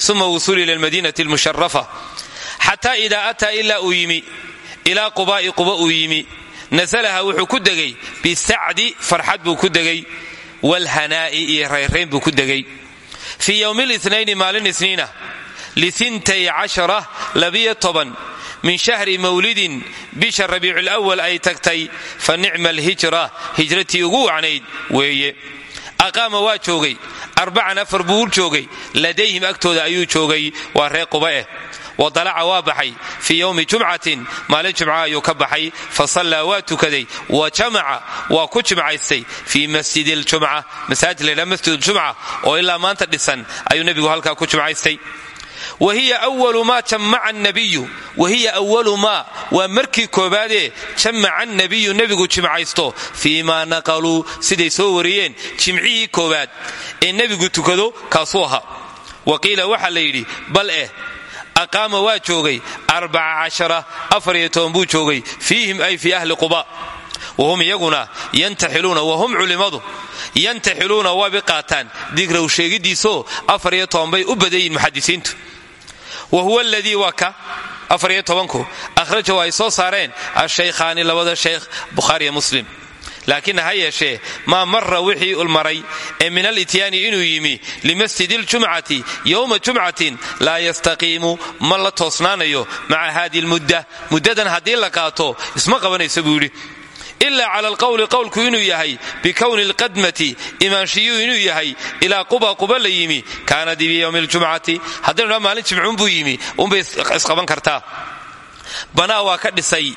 uma wusuul ila almadiinati almusharafa xataa idaa ataa ilaa uu yimi ilaa quba uu nasalaha wuxuu ku degay bisacdi farxad buu ku degay walhanaa'i iyo rayrayn buu ku degay. Fii yowmi litnayni maalin isniina liintay cashara labiyo toban min shahri mawlidin bisha rabiiculawal ay tagtay fa nicma alhijra hijratii ugu wacnayd weeye. Aqaama waa joogay arbacan afar joogay ladayhim agtooda ayuu joogay waa reer quba eh. Wadalaca waa baxay fii yowmi jumcatin maalin jumca ayuu ka baxay fa sallaa waa tukaday wa jamaca waa ku jimcaystay fii masjidi ljumca masaajid laydhaa masjid oo ilaa maanta dhisan ayuu nebigu halkaa ku wahiya walu maa jamaca nabiyu wahiya awalu maa waa markii koobaadee jamaca nabiyu nebigu jimcaysto fii maa naqaluu siday soo wariyeen jimcihii koobaad ee nebigu tukado kaasuu ahaa wa qiila waxaa la yidhi bal eh aqaama waa joogay afariyo toban buu joogay fiihim ay fii ahli quba wahum iyaguna yantaxiluuna wahum culimmadu yantaxiluuna waabay qaataan digraw sheegidiisoo afariyo toban bay u badayiin muxadisiintu wa huwa aladii waa ka afariyo tobanku akhrajahu ay soo saareen ashaykhaani labada sheekh bukhaariyo muslim laakiin ha yeeshee maa mara wixii ulmaray ee min alityaani inuu yimi limasjidi ljumcati yowma jumcatin laa yastaqiimu ma la toosnaanayo maca hadi lmudda muddadan haddii la isma qabanayso ilaa cala alqowli qowlku inuu yahay bikowni alqadmati imaanshiyuu inuu yahay ilaa quba quba la yimi. Kaanat biyowmi ljumcati haddaynu dhaa maalin jimcuunbuu yimi unbay isqaban kartaa. Banaa waa ka dhisay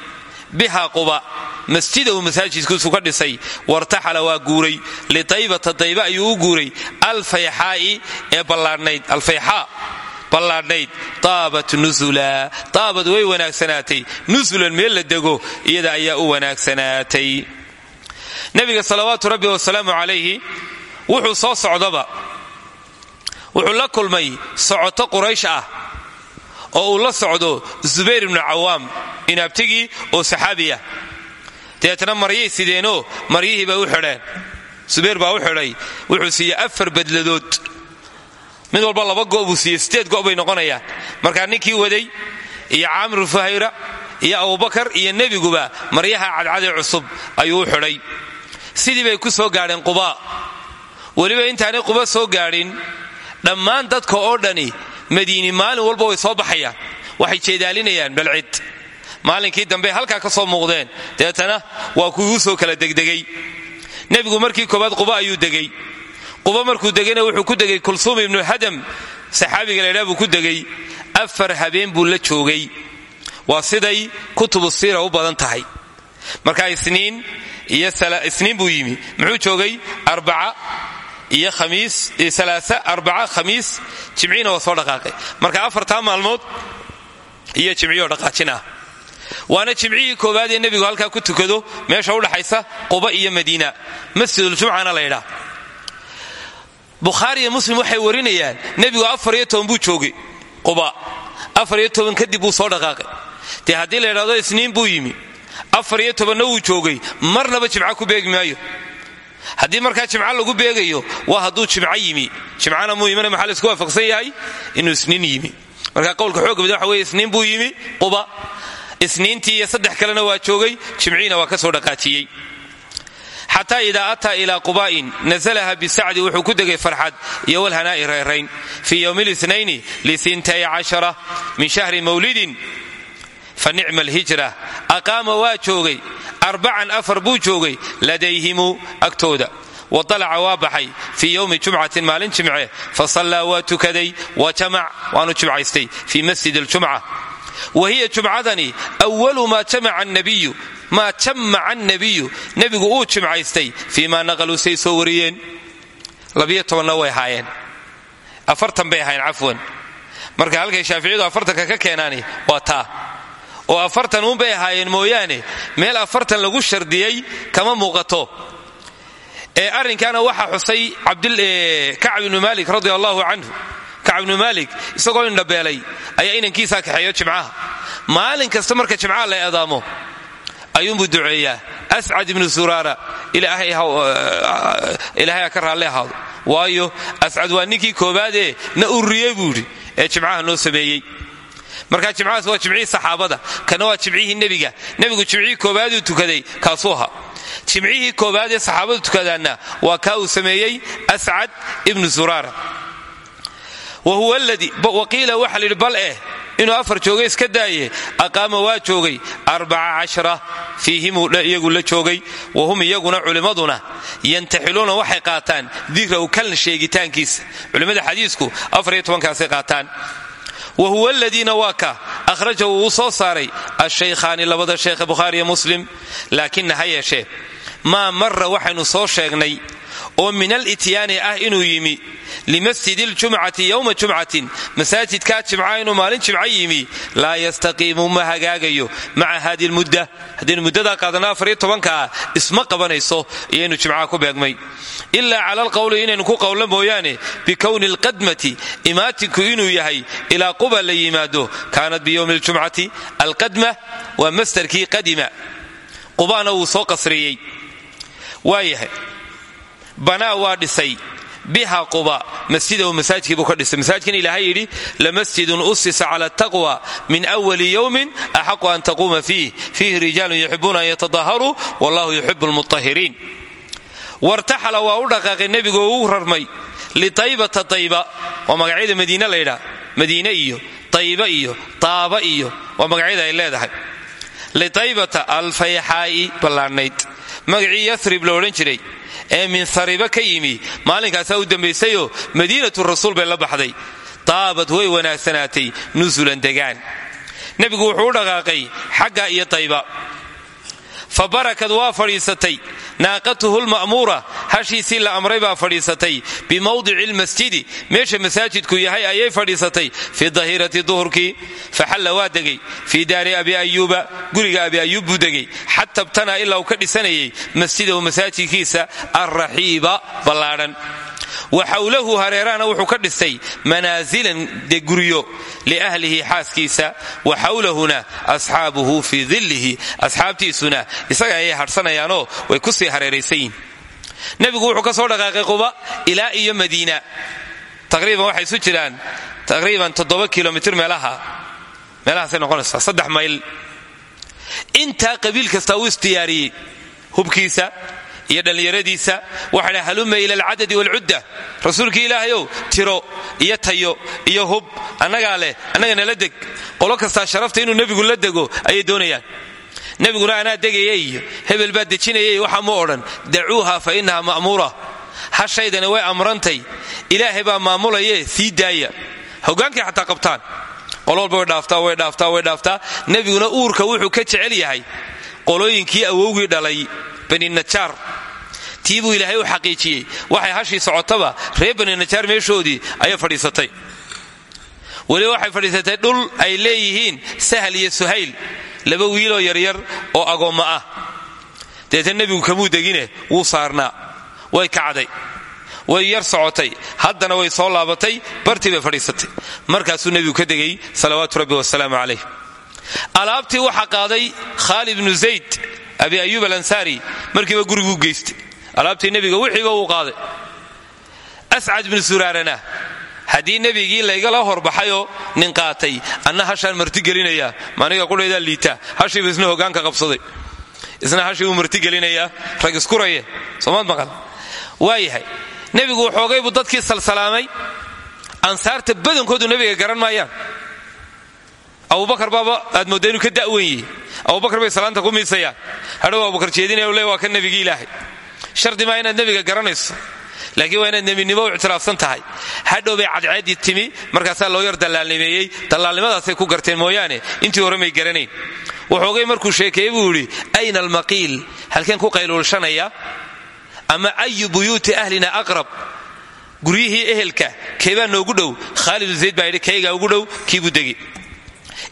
biha quba masjida uu masaajidkiisu ka dhisay wartaxala waa guuray litaybata dayba ayuu u guuray alfayxaa'i ee ballaadhnayd alfayxaa ballaadhnayd taabat nusula taabad way wanaagsanaatay. Nusulan meel la dego iyada ayaa u wanaagsanaatay. Nebiga salawaatu rabbi wasalaamu calayhi wuxuu soo socdaba wuxuu la kulmay socoto quraysh ah oo uu la socdo zubayr ibnu cawaam inaabtigii oo saxaabi ah. Dabeetna maryay sideenoo maryihii u xidheen subayr baa u xidhay. Wuxuu siiyey afar badladood mid walba laba go' buu siiyey sideed go' bay noqonayaan. Markaa ninkii waday iyo caamiru fahayra iyo abubakar iyo nebiguba maryaha cadcadee cusub ayuu u xidhay. Sidii bay ku soo gaadheen qubaa weliba intaanay quba soo gaadhin dhammaan dadka oo dhani madiini maalin walba way soo baxayaan. Waxay jeedaalinayaan balcid. Maalinkii dambe halkaa ka soo muuqdeen dabeetana waa kuwii u soo kala degdegay. Nebigu markii koobaad quba ayuu degay quba markuu degayna wuxuu ku degay kulsuum ibnu hadam saxaabiga laydhaa buu ku degay. Afar habeen buu la joogay. Waa siday kutubu siira u badan tahay. Markaa isniin iyo isniin buu yimi. Muxuu joogay? Arbaca iyo khamiis alaasa arbaca khamiis jimciina waa soo dhaqaaqay. Marka afartaa maalmood iyo jimciyoo dhaqaajin ah waana jimcihii koowaad ee nebigu halkaa ku tukado meesha udhaxaysa quba iyo madiina. Masjiduljumcana laydhaa bukhaari iyo muslim waxay warinayaan nebigu afar buu joogay quba. Afar iyo toban kadib buu soo dhaqaaqay. Dee haddii la ydhahdo isniin buu yimi. Afar iyo tobanna wuu joogay marnaba jimca ku beegi maayo. Haddii markaa jimca lagu beegayo waa hadduu jimco yimi. Jimcana muu yimina maxaa la isku waafaqsan yahay? Inuu isniin yimi. Marka qowlka xooga bada waxa weye isniin buu yimi quba. Isniintii saddex kalena waa joogay jimciina waa ka soo dhaqaajiyey xataa idaa ataa ilaa qubaa'in nasalaha bisacdi wuxuu ku degay farxad iyo walhanaa'i reerayn fii yowmi litnayni lisintay cashara min shahri mawlidin fa nicma alhijra aqaama waa joogay arbacan afar buu joogay ladayhimu agtooda. Waalaca waa baxay fii yowmi jumcatin maalin jimce fa sallaa waa tukaday wa jamac waanu jimcaystay fii masjid aljumca wa hiya jumcadani walu maa jamaca nabiyu maa jamaca annabiyu nebigu uu jimcaystay fii maa naqaluu say soo wariyeen labiyo tobanna way ahaayeen afartan bay ahaayeen cafwan marka halkay shaaficiyadu afartanka ka keenaani waa taa oo afartan uunbay ahaayeen mooyaane meel afartan lagu shardiyey kama muuqato ee arrinkaana waxaa xusay kacab ibnu maalik radi allahu canhu kacab ibnu maalik isagoo indhabeelay ayaa inankiisaa kaxeeyo jimcaha. Maalin kasta marka jimcaha la eedaamo ayuunbuu duceeyaa. Ascad ibnu suraara ilaahay ha ka raalli ahaado. Waayo ascad waa ninkii koobaadee na urriyey buu ee jimcaha noo sameeyey. Markaa jimcahaas waa jimcihii saxaabada kana waa jimcihii nebiga. Nebigu jimcihii koobaaduu tukaday kaasuu ahaa. Jimcihii koobaad ee saxaabadu tukadaanna waa kaa uu sameeyey ascad ibnu suraara wa huwa ladii waqiila waxa layidhi bal eh inuu afar joogay iska daaye. Aqaama waa joogay. Arbaca fiihimuu iyagu la joogay. Wa hum iyaguna culimmaduna yantaxiluuna waxay qaataan dikrahu kalna sheegitaankiisa culimmada xadiisku afar iyo tobankaasay qaataan. Wa huwa aladiina waa ka. Akhrajahu uu soo saaray ashaykhaani labada sheekhe bukhaariyo muslim laakina ha yeeshee. Maa marra waxaynu soo sheegnay oo min alityaani ah inuu yimi. Limasjidi ljumcati yowma jumcatin. Masaajidkaa jimca inuu maalin jimco yimi laa yastaqiimu ma hagaagayo. Maca hadi lmudda haddaynu muddadaa qaadana afariyo tobankaa isma qabanayso iyaynu jimcaha ku beegmay. Ilaa cala alqowli inaynu ku qowlo mooyaane bikowni alqadmati. Imaatinku inuu yahay ilaa quba la yimaado kaanat biyowmi ljumcati alqadma waa mastarkii qadima. Qubana soo qasriyey. Waayahay banaa waa dhisay. Biha quba masjidahu masaajkii buu ka dhisay. Masaajkin ilaahay yidhi lamasjidun usisa cala taqwa min awali yowmin axaqu an taquuma fiih. Fiihi rijaalun yuxibuuna an yatadaharuu wallahu yuxibu lmutahiriin wartaxala waa u dhaqaaqay nebigu oo u rarmay litaybata tayba. Waa magacyada madiine laydhaa madiine iyo tayba iyo taaba iyo waa magacyada ay leedahay. Litaybata alfayxaa'i ballaadhnayd magacii yasrib la odhan jiray ee min sariba ka yimi. Maalinkaasaa u dambaysayoo madiinatu rasuul bay la baxday. Taabad way wanaagsanaatay nusulan degaan. Nebigu wuxuu u dhaqaaqay xagga iyo tayba fa barakad waa fadhiisatay naaqatuhu lma'muura hashiisii la amray baa fadhiisatay bimawdici lmasjidi meesha masaajidku yahay ayay fadhiisatay fii dahirati duhurkii faxalla waa degay fii daari abi ayuuba guriga abi ayuub buu degay xata btanaa ilaa uu ka dhisanayay masjidahu masaajidkiisa alraxiiba ballaadhan wa xawlahu hareerahana wuxuu ka dhisay manaazilan de guryo liahlihi xaaskiisa. Wa xawlahuna asxaabuhu fii dillihi asxaabtiisuna isaga ayay hadhsanayaanoo way ku sii hareeraysan yihiin nebigu wuxuu ka soo dhaqaaqay quba ilaa iyo madiina. Taqriiban waxay isu jiraan taqriiban toddoba kilomitr meelaha. Meelahaasay noqonaysaa saddex mayl. Intaa qabiil kastaa uu isdiyaariyey hubkiisa iyo dhallinyaradiisa waxaa dha haluma ila alcadadi waalcudda. Rasuulkii ilaahayow tiro iyo tayo iyo hub. Annagaa leh annaga nala deg. Qolo kastaa sharafta inuu nebigu la dego ayay doonayaan. Nebiguna anaa degaya iyo hebel baa dejinayay waxaa mu odhan dacuuha fa innaha ma'muura. Hashaydani way amrantay. Ilaahay baa maamulaye sii daaya. Hogaankay xataa qabtaan. Way dhaaftaa way dhaaftaa way uurka wuxuu ka jecel yahay. Qolooyinkii awowgii dhalay bani najaar tii buu ilaahay u xaqiijiyey. Waxay hashii socotaba reer bani najaar meeshoodii ayay fadhiisatay. Weliba waxay fadhiisatay dhul ay leeyihiin sahal iyo suhayl laba wiiloo yaryar oo agoommo ah. Deeta nebigu kamuu degine wuu saarnaa. Way kacday. Way yar socotay. Haddana way soo laabatay bartii bay fadhiisatay. Markaasuu nebigu ka degay salawaatu rabbi wasalaamu calayh. Alaabtii waxaa qaaday khaalid bnu zayd abi ayuub alansaari markiiba guriguu geystay alaabtii nebiga wixiiba wuu qaaday. Ascad bnu suraarana ha haddii nebigii laygala horbaxayoo nin qaatay anna hashaan martigelinayaa maaniga qudhaydaa liita. Hashiiba isna hogaanka qabsaday. Isna hashii uu martigelinayaa rag iskuraye soomaad maqal? Waayahay nebigu waxoogay buu dadkii salsalaamay? Ansaarta badankoodu nebiga garan maayaan? Abubakar baaba aad moodda ka da'wen yihi abubakar bay salaanta ku miisayaan. Hadhow abubakar jeedinaya le waa ka nebigii ilaahay shardi maa inaad nebiga garanayso. Laakiin waa inaad nebinimo u ictiraafsan tahay. Hadhow bay cadceeddii timi markaasaa loo yar dallaalnimeeyey. Dallaalnimadaasay ku garteen mooyaane intii hore may garanayn. Waxoogay markuu sheekeeyey buu yidhi ayna almaqiil? Halkeen ku qayluulshanaya ama ayu buyuuti ahlina aqrab? Guryihii ehelka keebaa noogu dhow? Khaalidu zayd baa yidhi kaygaa ugu dhow kiibuu degi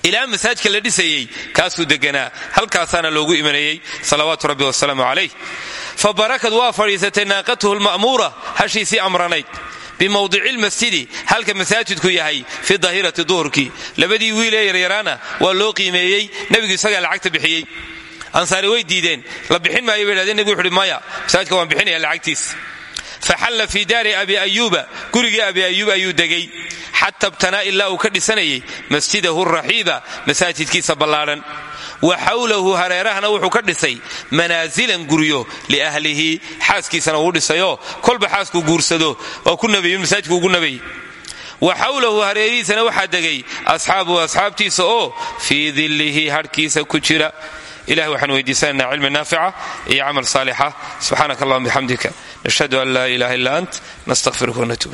ilaa masaajka la dhisayey kaasuu deganaa halkaasaana loogu imanayey. Salawaatu rabbi wasalaamu calayh. Fa barakad waa fadhiisatay naaqatuhu lma'muura hashiisii amranayd. Bimawdici lmasjidi halka masaajidku yahay fi dahirati duhurkii labadii wiilee yaryaraana waa loo qiimeeyey nebigu isagaa lacagta bixiyey. Ansaari way diideen. La bixin maayo bay dhahdeen nebigu wuxuuhi maya waan bixinaya lacagtiis faxalla fii daari abi ayuuba gurigii abi ayuub ayuu degay xata btanaa ilaa uu ka dhisanayay masjidahu raxiiba masaajidkiisa ballaadhan wa xawlahu hareerahana wuxuu ka dhisay manaasilan guryo liahlihi xaaskiisana uu dhisayoo kolba xaaskuu guursado waa ku nabeeyun masaajidku ugu nabeeyey wa xawlahu hareerihiisana waxaa degay asxaabuhu asxaabtiisa oo fii dillihi hadhkiisa ku jira ilahi waxaan weydiisanaynaa cilmi naafica iyo camal saalixa subxaanaka allahuma bixamdika nashhadu an laa ilaha illa ant nastaqfiruka wanatuub